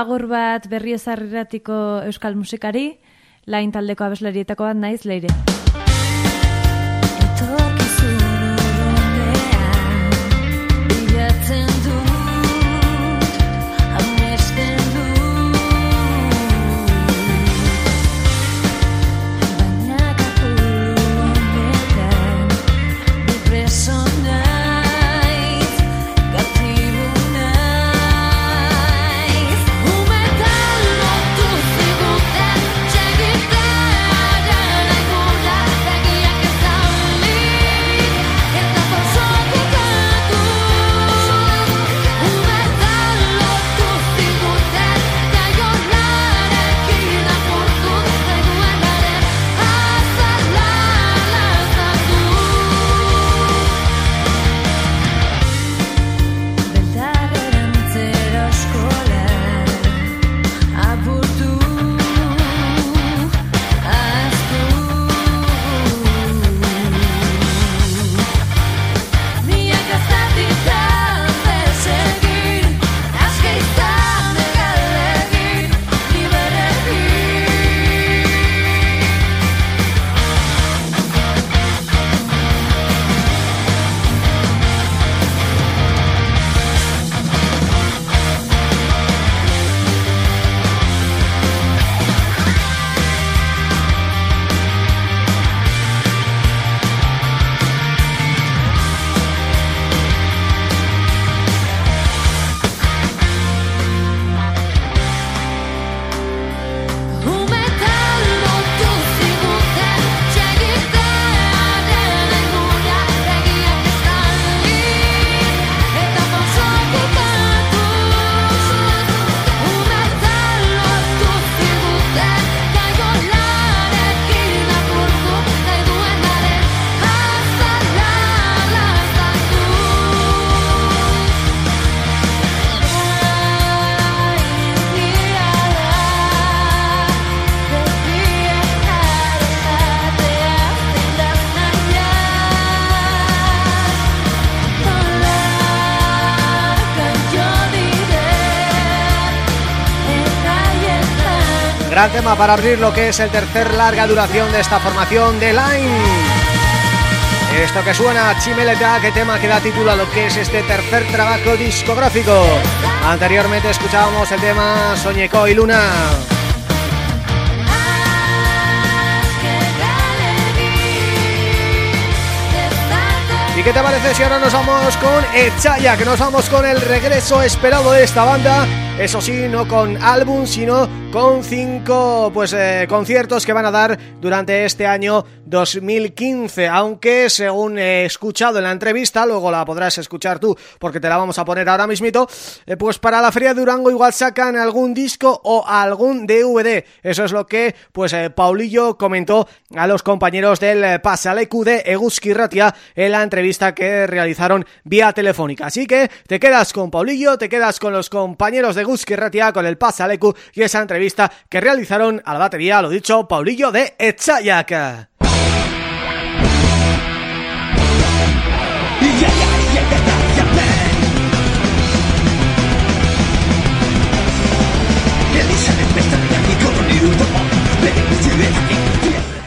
Agur bat berriozarriratiko euskal musikari, lain taldeko abeslarietako bat naiz leire. Gran tema para abrir lo que es el tercer larga duración de esta formación de Line. Esto que suena, Chimeleta, que tema que da título a lo que es este tercer trabajo discográfico. Anteriormente escuchábamos el tema Soñeco y Luna. ¿Y qué te parece si ahora nos vamos con Echaya? Que nos vamos con el regreso esperado de esta banda Eso sí, no con álbum, sino con cinco pues eh, conciertos que van a dar durante este año 2015, aunque según he escuchado en la entrevista, luego la podrás escuchar tú porque te la vamos a poner ahora mismito, eh, pues para la Feria de Durango igual sacan algún disco o algún DVD, eso es lo que pues eh, Paulillo comentó a los compañeros del Pasalecu de Eguski Ratia en la entrevista que realizaron vía telefónica, así que te quedas con Paulillo, te quedas con los compañeros de Eguski Ratia, con el Pasalecu y esa entrevista que realizaron a la batería, lo dicho, Paulillo de Echayak.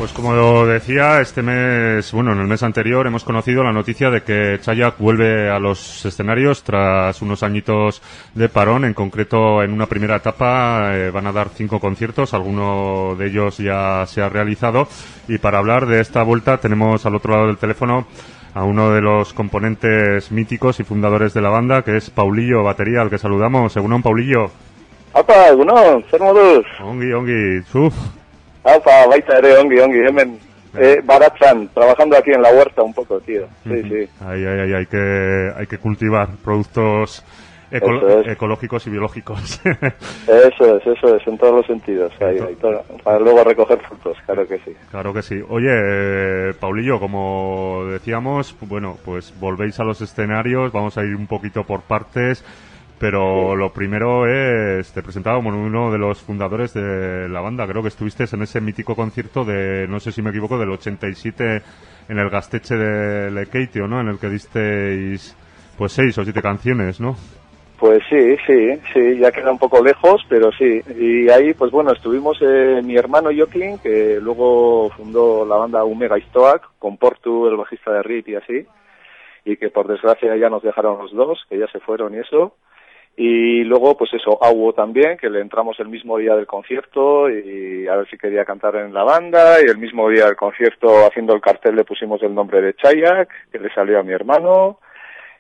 Pues como decía, este mes, bueno, en el mes anterior hemos conocido la noticia de que Chayak vuelve a los escenarios tras unos añitos de parón. En concreto, en una primera etapa eh, van a dar cinco conciertos, alguno de ellos ya se ha realizado. Y para hablar de esta vuelta tenemos al otro lado del teléfono a uno de los componentes míticos y fundadores de la banda, que es Paulillo Batería, al que saludamos. Según Paulillo. Apa, moduz? Ongi, ongi, zuf. Alfa, baita ere, ongi, ongi, hemen eh, baratzan, trabajando aquí en la huerta un poco, tío. Sí, sí. Ahí, ahí, ahí, hay que, hay que cultivar productos eco Eso es. ecológicos y biológicos. Eso es, eso es, en todos los sentidos. Ahí, ahí, todo, para luego recoger frutos, claro que sí. Claro que sí. Oye, eh, Paulillo, como decíamos, bueno, pues volvéis a los escenarios, vamos a ir un poquito por partes, pero lo primero es, te presentaba como uno de los fundadores de la banda, creo que estuviste en ese mítico concierto de, no sé si me equivoco, del 87 en el Gasteche de Lekeitio, ¿no? En el que disteis, pues seis o siete canciones, ¿no? Pues sí, sí, sí, ya queda un poco lejos, pero sí. Y ahí, pues bueno, estuvimos eh, mi hermano Joaquín, que luego fundó la banda Omega Stoac, con Portu, el bajista de RIP y así, y que por desgracia ya nos dejaron los dos, que ya se fueron y eso. Y luego, pues eso, Auo también, que le entramos el mismo día del concierto y a ver si quería cantar en la banda. Y el mismo día del concierto, haciendo el cartel, le pusimos el nombre de Chayak, que le salió a mi hermano.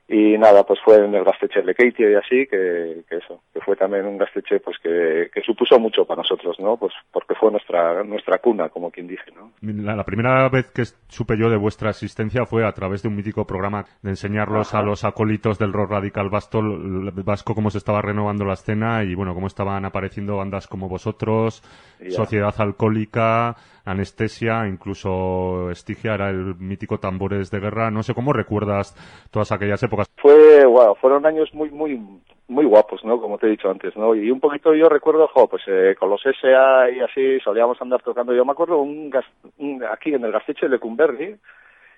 Y nada, pues fue en el Gasteche de Keitio y así, que, que eso, que fue también un Gasteche pues que, que supuso mucho para nosotros, ¿no? Pues porque fue nuestra, nuestra cuna, como quien dice, ¿no? La, la primera vez que supe yo de vuestra existencia fue a través de un mítico programa de enseñarlos Ajá. a los acólitos del rock radical vasco, vasco cómo se estaba renovando la escena y bueno, cómo estaban apareciendo bandas como vosotros, Ya. Sociedad Alcohólica, Anestesia, incluso Estigia era el mítico Tambores de Guerra. No sé cómo recuerdas todas aquellas épocas. Fue, wow, fueron años muy, muy, muy guapos, ¿no? Como te he dicho antes, ¿no? Y un poquito yo recuerdo, pues eh, con los SA y así solíamos andar tocando. Yo me acuerdo un, gas- un- aquí en el Gasteche de Cumberry,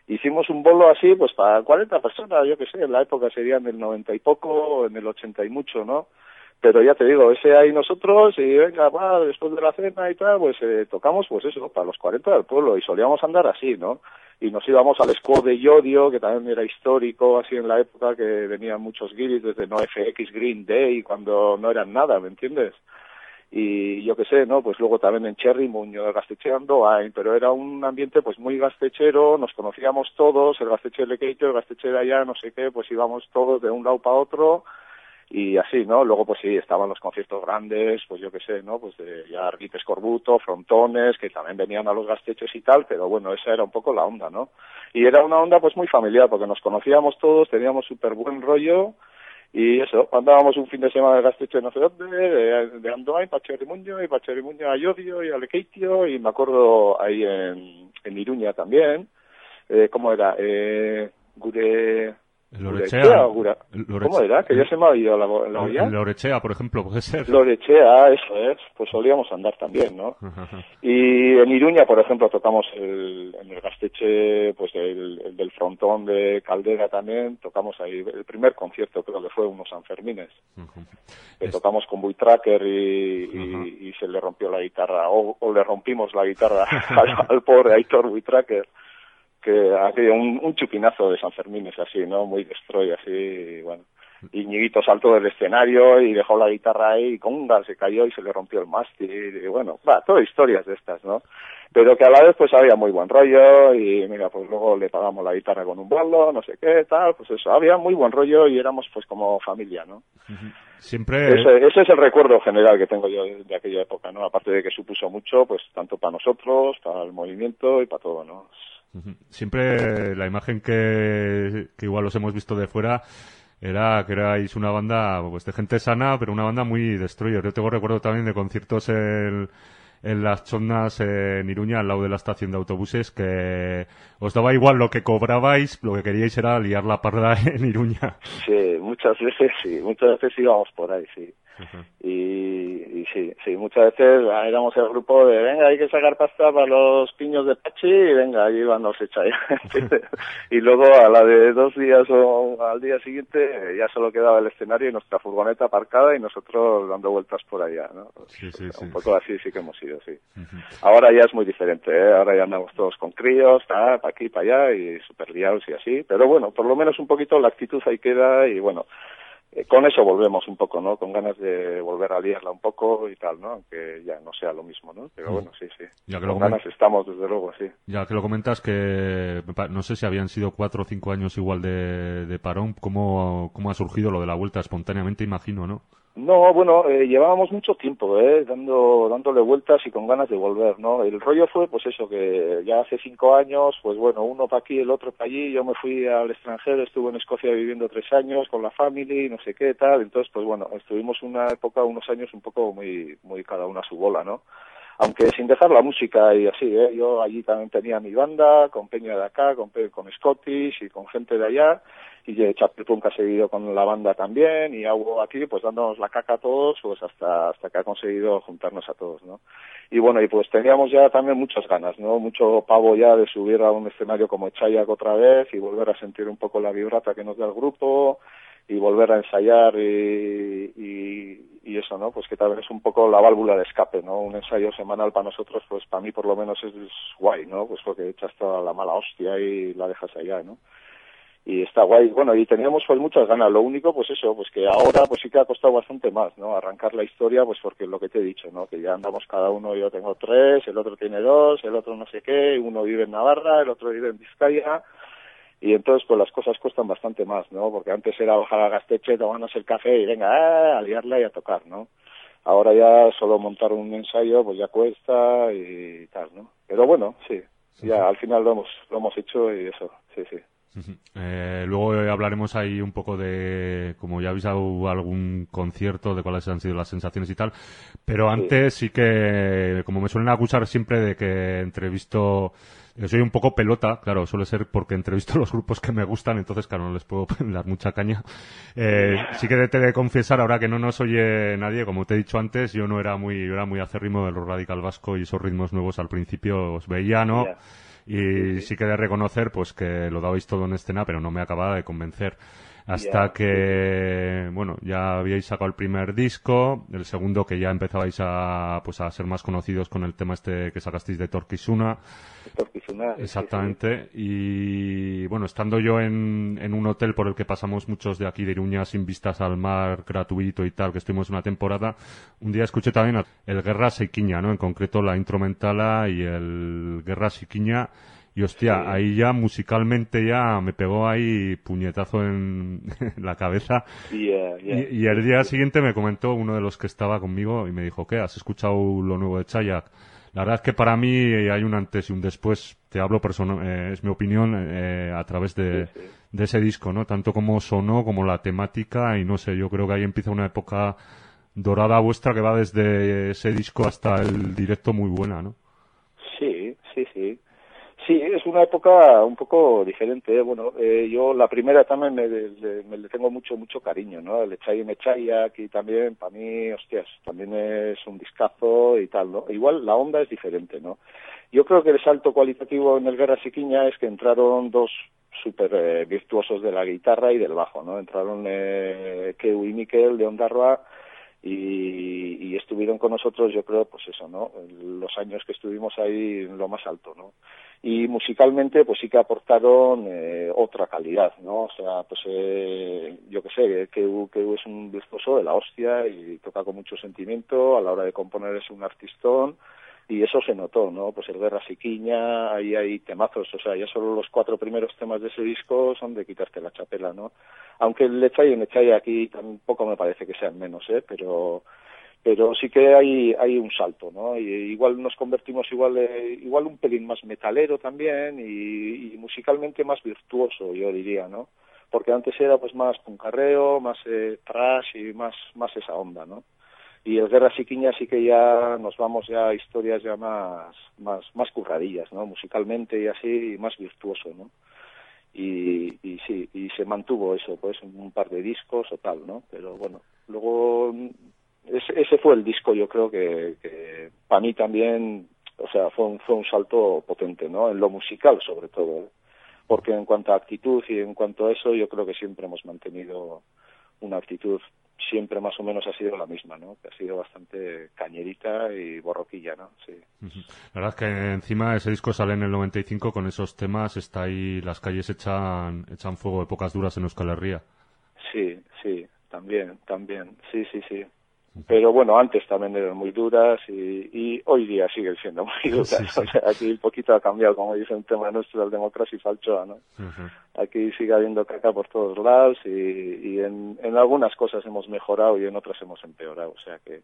hicimos un bolo así, pues para 40 personas, yo que sé, en la época serían del 90 y poco, en el 80 y mucho, ¿no? Pero ya te digo, ese ahí nosotros, y venga, va, después de la cena y tal, pues eh, tocamos, pues eso, para los 40 del pueblo, y solíamos andar así, ¿no? Y nos íbamos al squad de Yodio, que también era histórico, así en la época que venían muchos guiris desde NoFX, Green Day, cuando no eran nada, ¿me entiendes? y yo qué sé, ¿no? Pues luego también en Cherry, Muñoz gastecheando, ay, pero era un ambiente pues muy gastechero, nos conocíamos todos, el gasteche de Keito, el gasteche de allá, no sé qué, pues íbamos todos de un lado para otro y así, ¿no? Luego pues sí, estaban los conciertos grandes, pues yo qué sé, ¿no? Pues de ya Escorbuto, Frontones, que también venían a los gastechos y tal, pero bueno, esa era un poco la onda, ¿no? Y era una onda pues muy familiar, porque nos conocíamos todos, teníamos súper buen rollo, y eso, andábamos un fin de semana de Gasteche no sé dónde, de, de Andoain para Cherimuño, y para a Llodio y a Lequeitio, y me acuerdo ahí en, en Iruña también, eh, ¿cómo era? Eh. Lorechea. Lorechea. ¿Cómo era? Que ya se me ha oído la, la olla. Lorechea, por ejemplo, puede ser. Lorechea, eso es, pues solíamos andar también, ¿no? Y en Iruña, por ejemplo, tocamos el, en el Gasteche, pues el, el del frontón de Caldera también, tocamos ahí el primer concierto, creo que fue unos Sanfermines, que Es- tocamos con Boy Tracker y, y- y se le rompió la guitarra, o, o le rompimos la guitarra al, al pobre Aitor Boy Que hacía un, un chupinazo de Sanfermines así, ¿no? Muy destroy así, y bueno. Y Ñiguito saltó del escenario y dejó la guitarra ahí y conga, se cayó y se le rompió el mástil y bueno, va, todo historias de estas, ¿no? Pero que a la vez pues había muy buen rollo y mira, pues luego le pagamos la guitarra con un bolo, no sé qué, tal, pues eso, había muy buen rollo y éramos pues como familia, ¿no? Siempre. Ese, ese es el recuerdo general que tengo yo de, de aquella época, ¿no? Aparte de que supuso mucho, pues tanto para nosotros, para el movimiento y para todo, ¿no? Siempre la imagen que, que igual os hemos visto de fuera era que erais una banda pues de gente sana, pero una banda muy destroyer. Yo tengo recuerdo también de conciertos en, en las chondas en Iruña, al lado de la estación de autobuses, que os daba igual lo que cobrabais, lo que queríais era liar la parda en Iruña. Sí, muchas veces sí, muchas veces íbamos por ahí, sí. Y, y sí, sí, muchas veces éramos el grupo de, venga, hay que sacar pasta para los piños de Pachi y venga, ahí van los echa y luego a la de dos días o al día siguiente ya solo quedaba el escenario y nuestra furgoneta aparcada y nosotros dando vueltas por allá, ¿no? Sí, sí, sí. Un poco así sí que hemos ido, sí. Ahora ya es muy diferente, ¿eh? Ahora ya andamos todos con críos, para aquí, para allá y super liados y así. Pero bueno, por lo menos un poquito la actitud ahí queda y bueno, eh, con eso volvemos un poco, ¿no? Con ganas de volver a liarla un poco y tal, ¿no? Aunque ya no sea lo mismo, ¿no? Pero Mm. bueno, sí, sí. Ya que lo con comen- ganas estamos, desde luego, sí. Ya que lo comentas, que no sé si habían sido cuatro o cinco años igual de, de parón, ¿cómo, ¿cómo ha surgido lo de la vuelta? Espontáneamente, imagino, ¿no? No, bueno, eh, llevábamos mucho tiempo, ¿eh? Dando, dándole vueltas y con ganas de volver, ¿no? El rollo fue, pues eso, que ya hace cinco años, pues bueno, uno para aquí, el otro para allí, yo me fui al extranjero, estuve en Escocia viviendo tres años con la family, no sé qué, tal, entonces, pues bueno, estuvimos una época, unos años un poco muy, muy cada una a su bola, ¿no? Aunque sin dejar la música y así, ¿eh? Yo allí también tenía mi banda, con Peña de acá, con, con Scottish y con gente de allá, y eh, Chapel Punk ha seguido con la banda también, y hago aquí pues dándonos la caca a todos, pues hasta, hasta que ha conseguido juntarnos a todos, ¿no? Y bueno, y pues teníamos ya también muchas ganas, ¿no? Mucho pavo ya de subir a un escenario como Chayak otra vez y volver a sentir un poco la vibrata que nos da el grupo, y volver a ensayar y, y, y, eso, ¿no? Pues que tal vez es un poco la válvula de escape, ¿no? Un ensayo semanal para nosotros, pues para mí por lo menos es, guay, ¿no? Pues porque echas toda la mala hostia y la dejas allá, ¿no? Y está guay. Bueno, y teníamos pues muchas ganas. Lo único, pues eso, pues que ahora pues sí que ha costado bastante más, ¿no? Arrancar la historia, pues porque lo que te he dicho, ¿no? Que ya andamos cada uno, yo tengo tres, el otro tiene dos, el otro no sé qué, uno vive en Navarra, el otro vive en Vizcaya, y entonces pues las cosas cuestan bastante más, ¿no? Porque antes era bajar a Gasteche, tomarnos el café y venga, ah, a liarla y a tocar, ¿no? Ahora ya solo montar un ensayo pues ya cuesta y tal, ¿no? Pero bueno, sí, ya al final lo hemos, lo hemos hecho y eso, sí, sí. Eh, luego hablaremos ahí un poco de, como ya habéis dado algún concierto, de cuáles han sido las sensaciones y tal. Pero antes sí que, como me suelen acusar siempre de que entrevisto, que soy un poco pelota, claro, suele ser porque entrevisto los grupos que me gustan, entonces claro, no les puedo dar mucha caña. Eh, sí que te de confesar, ahora que no nos oye nadie, como te he dicho antes, yo no era muy, era muy acérrimo del radical vasco y esos ritmos nuevos al principio os veía, ¿no? Y sí que de reconocer pues que lo dabais todo en escena, pero no me acababa de convencer. Hasta que, bueno, ya habíais sacado el primer disco, el segundo que ya empezabais a, pues a ser más conocidos con el tema este que sacasteis de Torquisuna. Torquisuna. Exactamente. Y, bueno, estando yo en, en un hotel por el que pasamos muchos de aquí de Iruña sin vistas al mar gratuito y tal, que estuvimos una temporada, un día escuché también el Guerra Sequiña, ¿no? En concreto la instrumentala y el Guerra Sequiña y hostia, ahí ya musicalmente ya me pegó ahí puñetazo en, la cabeza. Y, el día siguiente me comentó uno de los que estaba conmigo y me dijo, ¿qué? ¿Has escuchado lo nuevo de Chayak? La verdad es que para mí hay un antes y un después. Te hablo personal, eh, es mi opinión eh, a través de, de ese disco, ¿no? Tanto como sonó, como la temática y no sé, yo creo que ahí empieza una época dorada vuestra que va desde ese disco hasta el directo muy buena, ¿no? Sí, es una época un poco diferente. ¿eh? Bueno, eh, yo la primera también me, le tengo mucho, mucho cariño, ¿no? El Echay Mechaya aquí también, para mí, hostias, también es un discazo y tal, ¿no? Igual la onda es diferente, ¿no? Yo creo que el salto cualitativo en el Guerra Siquiña es que entraron dos súper eh, virtuosos de la guitarra y del bajo, ¿no? Entraron eh, Keu y Miquel de Ondarroa y, y, estuvieron con nosotros, yo creo, pues eso, ¿no? Los años que estuvimos ahí en lo más alto, ¿no? Y musicalmente, pues sí que aportaron eh, otra calidad, ¿no? O sea, pues eh, yo qué sé, que, que es un virtuoso de la hostia y toca con mucho sentimiento, a la hora de componer es un artistón, y eso se notó, ¿no? Pues el Guerra Siquiña, ahí hay temazos, o sea, ya solo los cuatro primeros temas de ese disco son de quitarte la chapela, ¿no? Aunque el Lechay y el Lechay aquí tampoco me parece que sean menos, ¿eh? Pero pero sí que hay hay un salto, ¿no? Y igual nos convertimos igual eh, igual un pelín más metalero también y, y, musicalmente más virtuoso, yo diría, ¿no? Porque antes era pues más puncarreo, más eh, trash y más más esa onda, ¿no? Y el Guerra Siquiña sí que ya nos vamos ya a historias ya más, más, más curradillas, ¿no? Musicalmente y así, más virtuoso, ¿no? Y, y sí, y se mantuvo eso, pues un par de discos o tal, ¿no? Pero bueno, luego ese, ese fue el disco yo creo que, que para mí también, o sea, fue un, fue un salto potente, ¿no? En lo musical sobre todo, ¿eh? porque en cuanto a actitud y en cuanto a eso yo creo que siempre hemos mantenido una actitud siempre más o menos ha sido la misma, ¿no? Que ha sido bastante cañerita y borroquilla, ¿no? Sí. La verdad es que encima ese disco sale en el 95 con esos temas, está ahí, las calles echan, echan fuego de pocas duras en Euskal Herria. Sí, sí, también, también, sí, sí, sí. Pero bueno, antes también eran muy duras y, y hoy día siguen siendo muy duras. O sea, aquí un poquito ha cambiado, como dice un tema nuestro del democracia y falchoa, ¿no? Aquí sigue habiendo caca por todos lados y, y en, en, algunas cosas hemos mejorado y en otras hemos empeorado. O sea que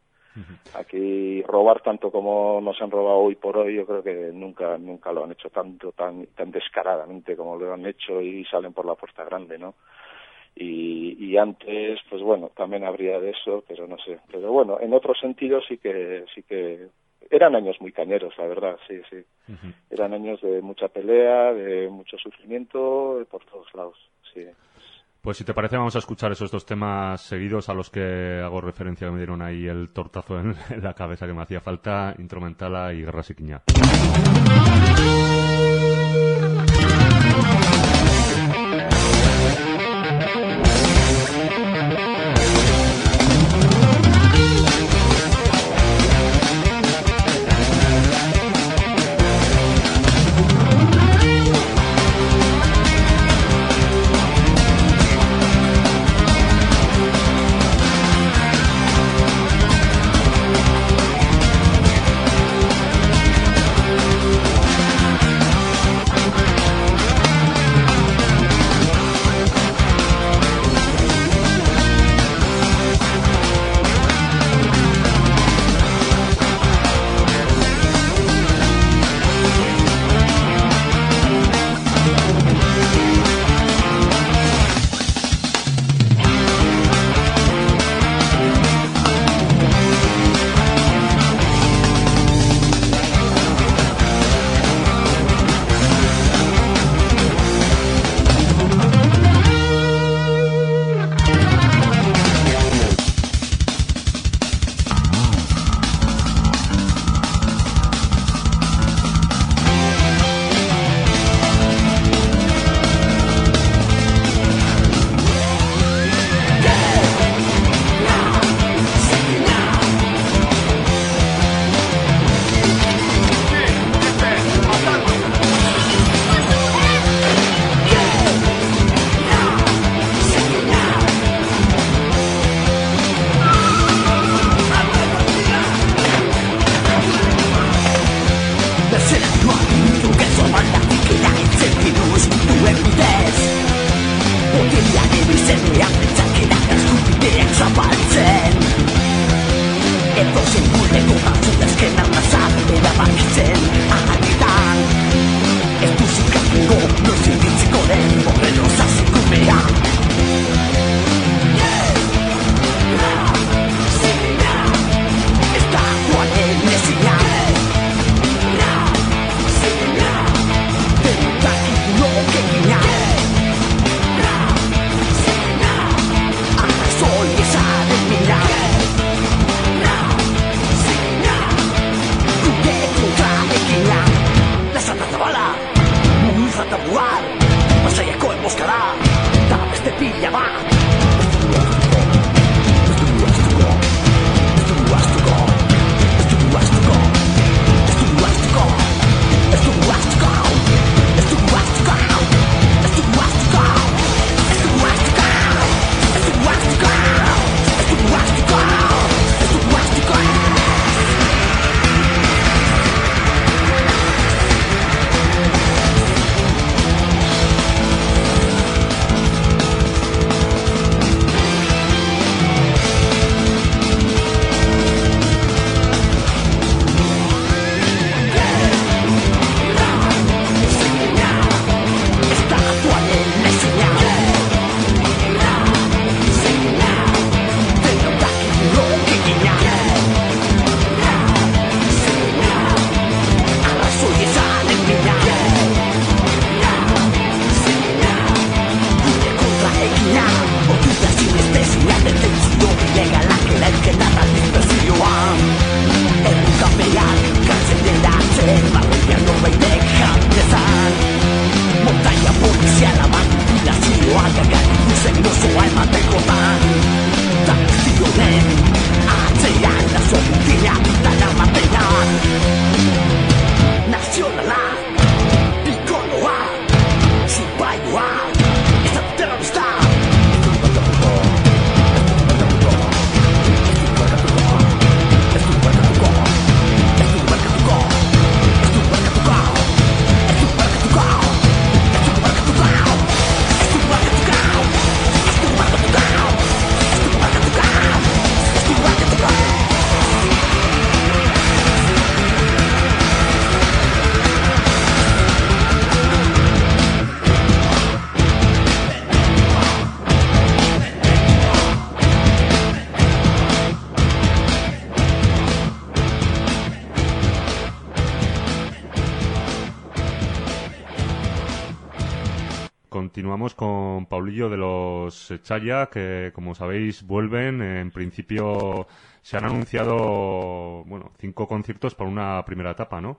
aquí robar tanto como nos han robado hoy por hoy, yo creo que nunca, nunca lo han hecho tanto, tan, tan descaradamente como lo han hecho y salen por la puerta grande, ¿no? Y, y antes pues bueno también habría de eso pero no sé. Pero bueno en otro sentido sí que sí que eran años muy cañeros la verdad sí sí. Eran años de mucha pelea de mucho sufrimiento por todos lados sí. Pues si te parece vamos a escuchar esos dos temas seguidos a los que hago referencia que me dieron ahí el tortazo en, la cabeza que me hacía falta, Instrumentala y Guerra Siquiña. De los Chaya, que como sabéis vuelven. En principio se han anunciado, bueno, cinco conciertos para una primera etapa, ¿no?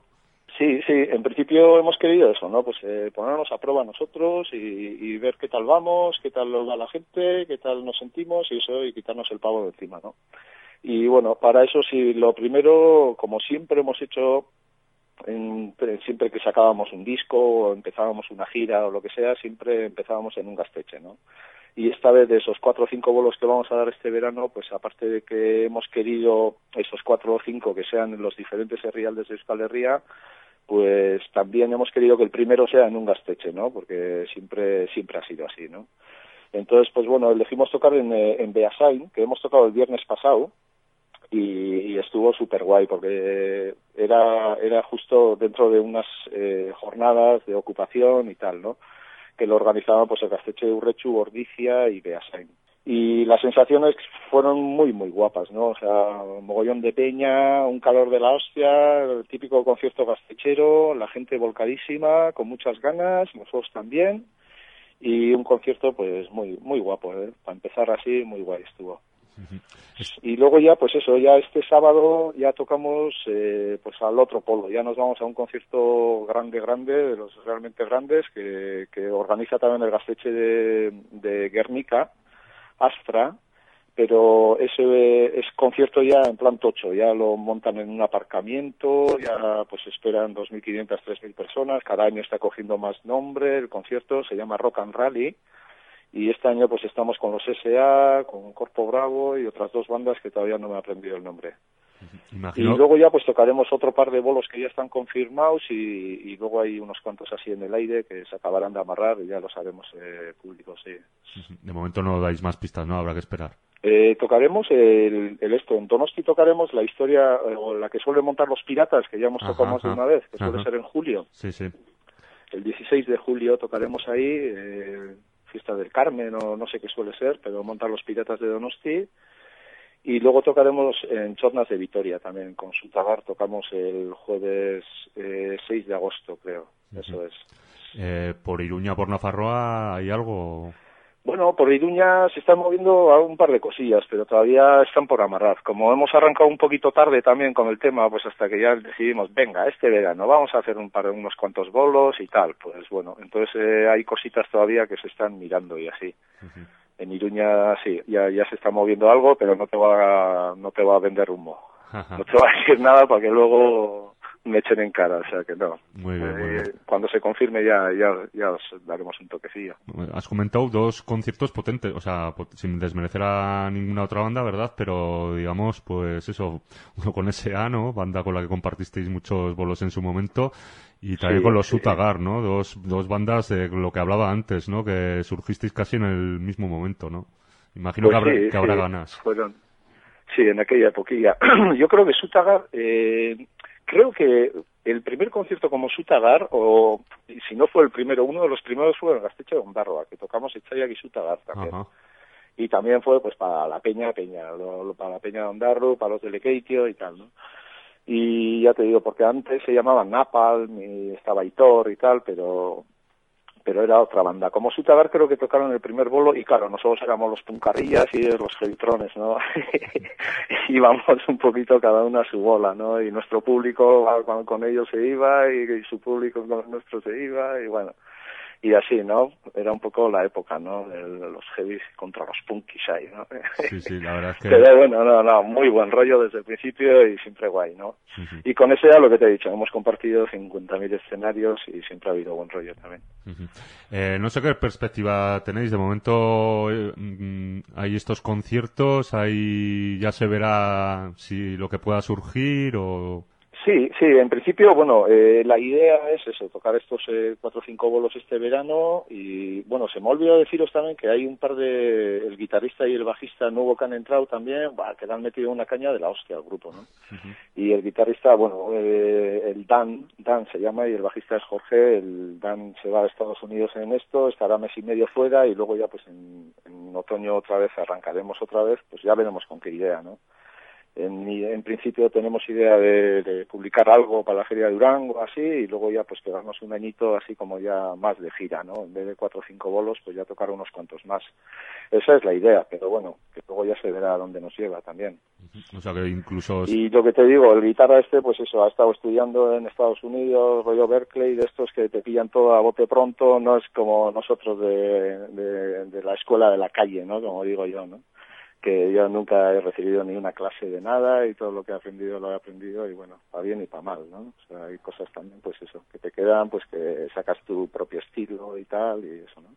Sí, sí, en principio hemos querido eso, ¿no? Pues eh, ponernos a prueba nosotros y, y ver qué tal vamos, qué tal nos va la gente, qué tal nos sentimos y eso, y quitarnos el pavo de encima, ¿no? Y bueno, para eso sí, lo primero, como siempre hemos hecho, en- siempre que sacábamos un disco o empezábamos una gira o lo que sea, siempre empezábamos en un gasteche, ¿no? Y esta vez de esos cuatro o cinco bolos que vamos a dar este verano, pues aparte de que hemos querido esos cuatro o cinco que sean en los diferentes herrialdes de Euskal pues también hemos querido que el primero sea en un gasteche, ¿no? Porque siempre siempre ha sido así, ¿no? Entonces, pues bueno, elegimos tocar en, eh, en Beasain, que hemos tocado el viernes pasado, y, y estuvo súper guay porque era, era justo dentro de unas eh, jornadas de ocupación y tal, ¿no? Que lo organizaban pues el Gasteche de Urrechu, Ordicia y Beasain. Y las sensaciones fueron muy, muy guapas, ¿no? O sea, mogollón de peña, un calor de la hostia, el típico concierto gastechero, la gente volcadísima, con muchas ganas, nosotros también. Y un concierto, pues, muy, muy guapo, ¿eh? Para empezar así, muy guay estuvo. Y luego ya, pues eso, ya este sábado ya tocamos eh, pues al otro polo, ya nos vamos a un concierto grande, grande, de los realmente grandes, que, que organiza también el Gasteche de, de Guernica, Astra, pero ese es concierto ya en plan tocho, ya lo montan en un aparcamiento, ya pues esperan 2.500, 3.000 personas, cada año está cogiendo más nombre, el concierto se llama Rock and Rally, y este año pues estamos con los SA, con Corpo Bravo y otras dos bandas que todavía no me he aprendido el nombre. Imagino. Y luego ya pues tocaremos otro par de bolos que ya están confirmados y, y luego hay unos cuantos así en el aire que se acabarán de amarrar y ya lo sabemos eh, público, sí. De momento no dais más pistas, ¿no? Habrá que esperar. Eh, tocaremos el, el esto, en Donosti tocaremos la historia, eh, o la que suelen montar los piratas, que ya hemos Ajá, tocado más de una vez, que suele ser en julio. Sí, sí. El 16 de julio tocaremos ahí, eh, Fiesta del Carmen o no sé qué suele ser, pero montar los piratas de Donosti. Y luego tocaremos en Chornas de Vitoria también, con Sutagar tocamos el jueves eh, 6 de agosto, creo. Eso es. Eh, por Iruña, por Nafarroa, ¿hay algo? Bueno, por Iruña se están moviendo a un par de cosillas, pero todavía están por amarrar. Como hemos arrancado un poquito tarde también con el tema, pues hasta que ya decidimos, venga, este verano vamos a hacer un par, unos cuantos bolos y tal. Pues bueno, entonces eh, hay cositas todavía que se están mirando y así. En Iruña sí, ya, ya se está moviendo algo, pero no te va a, no te va a vender humo. No te va a decir nada para que luego me echen en cara, o sea que no. Muy bien, muy Eh, bien. Cuando se confirme ya, ya, ya os daremos un toquecillo. Has comentado dos conciertos potentes, o sea, sin desmerecer a ninguna otra banda, ¿verdad? Pero digamos, pues eso, uno con SA, ¿no? Banda con la que compartisteis muchos bolos en su momento, y también Sí, con los sí. Sutagar, ¿no? Dos, dos bandas de lo que hablaba antes, ¿no? Que surgisteis casi en el mismo momento, ¿no? Imagino Pues que habrá, sí, que habrá ganas. Fueron, sí, en aquella época. Yo creo que Sutagar, eh, creo que el primer concierto como Sutagar, o si no fue el primero, uno de los primeros fue en Gasteche de Ondarroa, que tocamos Echayak y Sutagar también. Y también fue pues para la Peña, Peña, lo- lo- para la Peña de Ondarro, para los de Lekeitio y tal, ¿no? Y ya te digo, porque antes se llamaban Napalm y estaba Hitor y tal, pero pero era otra banda. Como Sutagar creo que tocaron el primer bolo y claro, nosotros éramos los puncarrillas y los Gevitrones, ¿no? Íbamos un poquito cada uno a su bola, ¿no? Y nuestro público ah, con, ellos se iba y, y su público con nuestro se iba y bueno. Y así, ¿no? Era un poco la época, ¿no? De los heavies contra los punkis ahí, ¿no? Sí, sí, la verdad es que... Pero bueno, no, no, muy buen rollo desde el principio y siempre guay, ¿no? Y con eso ya lo que te he dicho, hemos compartido 50.000 escenarios y siempre ha habido buen rollo también. Eh, no sé qué perspectiva tenéis. De momento eh, mm, hay estos conciertos, ahí ya se verá si lo que pueda surgir o... Sí, sí, en principio, bueno, eh, la idea es eso, tocar estos eh, cuatro o cinco bolos este verano y, bueno, se me olvidó deciros también que hay un par de, el guitarrista y el bajista nuevo que han entrado también, bah, que le han metido una caña de la hostia al grupo, ¿no? Y el guitarrista, bueno, eh, el Dan, Dan se llama y el bajista es Jorge, el Dan se va a Estados Unidos en esto, estará mes y medio fuera y luego ya pues en, en otoño otra vez arrancaremos otra vez, pues ya veremos con qué idea, ¿no? En, en principio tenemos idea de, de publicar algo para la Feria de Durango, así, y luego ya pues quedarnos un añito así como ya más de gira, ¿no? En vez de cuatro o cinco bolos, pues ya tocar unos cuantos más. Esa es la idea, pero bueno, que luego ya se verá a dónde nos lleva también. O sea que incluso... Y lo que te digo, el guitarra este, pues eso, ha estado estudiando en Estados Unidos, rollo Berkeley, de estos que te pillan todo a bote pronto, no es como nosotros de, de, de la escuela de la calle, ¿no? Como digo yo, ¿no? Que yo nunca he recibido ni una clase de nada y todo lo que he aprendido lo he aprendido y bueno, para bien y para mal, ¿no? O sea, hay cosas también, pues eso, que te quedan, pues que sacas tu propio estilo y tal y eso, ¿no?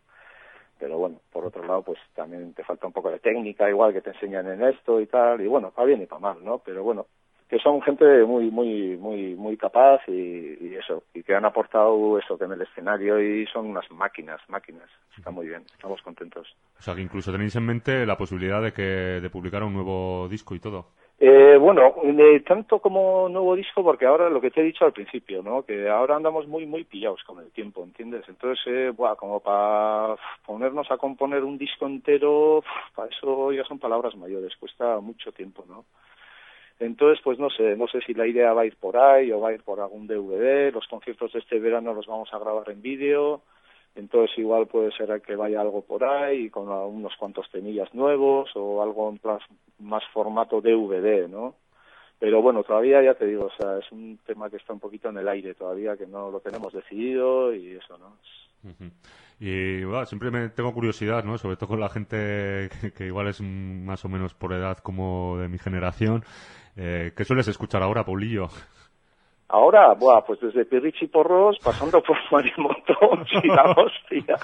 Pero bueno, por otro lado, pues también te falta un poco de técnica, igual que te enseñan en esto y tal, y bueno, para bien y para mal, ¿no? Pero bueno, que son gente muy, muy, muy, muy capaz y, y eso, y que han aportado eso que en el escenario y son unas máquinas, máquinas. Está muy bien, estamos contentos. O sea que incluso tenéis en mente la posibilidad de que de publicar un nuevo disco y todo. Eh, bueno, eh, tanto como nuevo disco, porque ahora lo que te he dicho al principio, ¿no? Que ahora andamos muy, muy pillados con el tiempo, ¿entiendes? Entonces, eh, buah, como para ponernos a componer un disco entero, para eso ya son palabras mayores, cuesta mucho tiempo, ¿no? Entonces, pues no sé, no sé si la idea va a ir por ahí o va a ir por algún DVD, los conciertos de este verano los vamos a grabar en vídeo, entonces igual puede ser que vaya algo por ahí con unos cuantos temillas nuevos o algo en plan más formato DVD, ¿no? Pero bueno, todavía ya te digo, o sea, es un tema que está un poquito en el aire todavía, que no lo tenemos decidido y eso, ¿no? Y bueno, siempre me tengo curiosidad, ¿no? Sobre todo con la gente que, igual es más o menos por edad como de mi generación. Eh, ¿Qué sueles escuchar ahora, Paulillo? Ahora, buah, pues desde Pirrichi Porros, pasando por Marimoto y la hostia.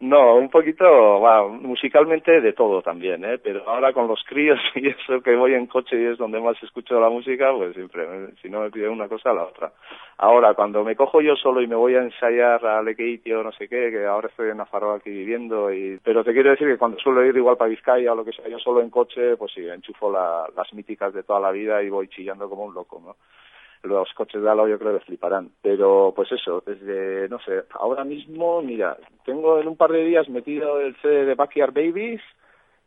No, un poquito, musicalmente de todo también, ¿eh? Pero ahora con los críos y eso que voy en coche y es donde más escucho la música, pues siempre, si no me piden una cosa, la otra. Ahora, cuando me cojo yo solo y me voy a ensayar a Lequeiti o no sé qué, que ahora estoy en Nafarroa aquí viviendo, y... pero te quiero decir que cuando suelo ir igual para Vizcaya o lo que sea, yo solo en coche, pues sí, enchufo la- las míticas de toda la vida y voy chillando como un loco, ¿no? Los coches de al lado yo creo que fliparán. Pero pues eso, desde, no sé, ahora mismo, mira, tengo en un par de días metido el CD de Backyard Babies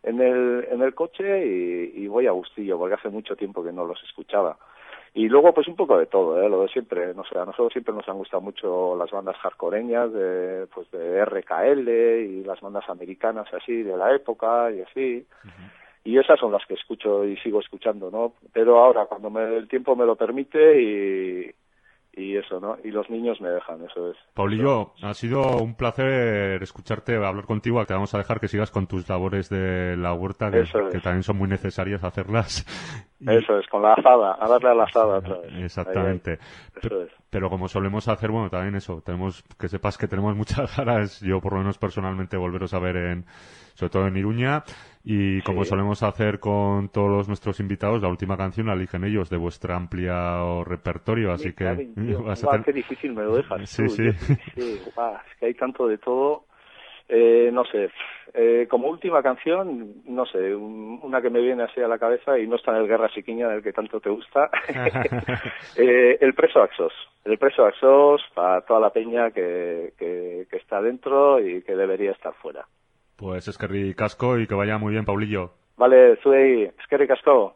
en el, en el coche y, y voy a gustillo, porque hace mucho tiempo que no los escuchaba. Y luego pues un poco de todo, ¿eh? lo de siempre, no sé, a nosotros siempre nos han gustado mucho las bandas hardcoreñas de, pues de RKL y las bandas americanas así de la época y así y esas son las que escucho y sigo escuchando, ¿no? Pero ahora, cuando me, el tiempo me lo permite y, y eso, ¿no? Y los niños me dejan, eso es. Paulillo, ha sido un placer escucharte, hablar contigo. Te vamos a dejar que sigas con tus labores de la huerta, que, Eso es. que también son muy necesarias hacerlas. Y- Eso es, con la azada, a darle a la azada otra vez. Exactamente. Eso es. Pero como solemos hacer, bueno, también eso, tenemos que sepas que tenemos muchas ganas, yo por lo menos personalmente, volveros a ver en, sobre todo en Iruña, y como Sí. solemos hacer con todos nuestros invitados, la última canción la eligen ellos de vuestro amplio repertorio, así que a qué difícil me lo dejas. Sí, tú, sí. yo guau, es que hay tanto de todo. Eh, no sé, eh, como última canción, no sé, un- una que me viene así a la cabeza y no está en el Guerra Siquiña del que tanto te gusta, eh, el preso Axos. El preso Axos para toda la peña que, que, que está dentro y que debería estar fuera. Pues es que casco y que vaya muy bien, Paulillo. Vale, Zuei, eskerrik asko.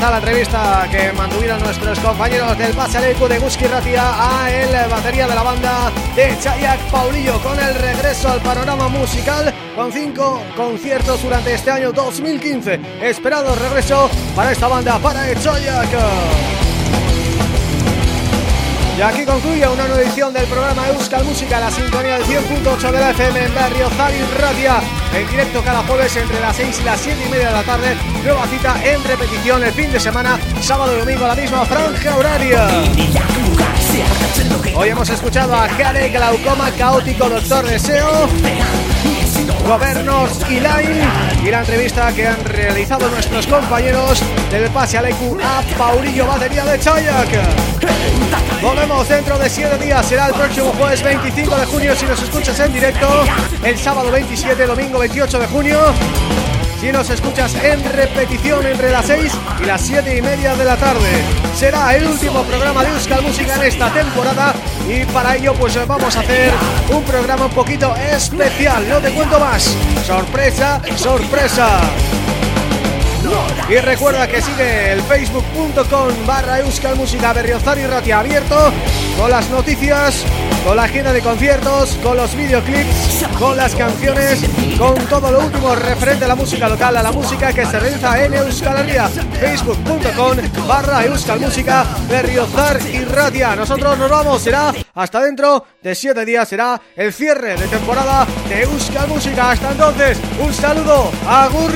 La entrevista que mantuvieron nuestros compañeros del Pasalecu de Guski Ratia a el batería de la banda de Chayak Paulillo con el regreso al panorama musical con cinco conciertos durante este año 2015. Esperado regreso para esta banda, para Chayak. Y aquí concluye una nueva edición del programa Euskal Música, la sintonía del 100.8 de la FM en Barrio Zari Ratia, en directo cada jueves entre las 6 y las 7 y media de la tarde, nueva cita en repetición el fin de semana, sábado y domingo a la misma franja horaria. Hoy hemos escuchado a Kare Glaucoma, Caótico Doctor Deseo, Gobernos y Line y la entrevista que han realizado nuestros compañeros del Pase Alecu a Paurillo Batería de Chayak. Volvemos dentro de 7 días, será el próximo jueves 25 de junio si nos escuchas en directo, el sábado 27, domingo 28 de junio, si nos escuchas en repetición entre las 6 y las 7 y media de la tarde. Será el último programa de Euskal Música en esta temporada y para ello pues vamos a hacer un programa un poquito especial, no te cuento más. Sorpresa, sorpresa. Y recuerda que sigue el facebook.com barra Euskal Música Berriozar y Ratia abierto con las noticias, con la agenda de conciertos, con los videoclips, con las canciones, con todo lo último referente a la música local, a la música que se realiza en Euskal Herria. Facebook.com barra Euskal Música Berriozar y Ratia. Nosotros nos vamos, será hasta dentro de siete días, será el cierre de temporada de Euskal Música. Hasta entonces, un saludo, agur.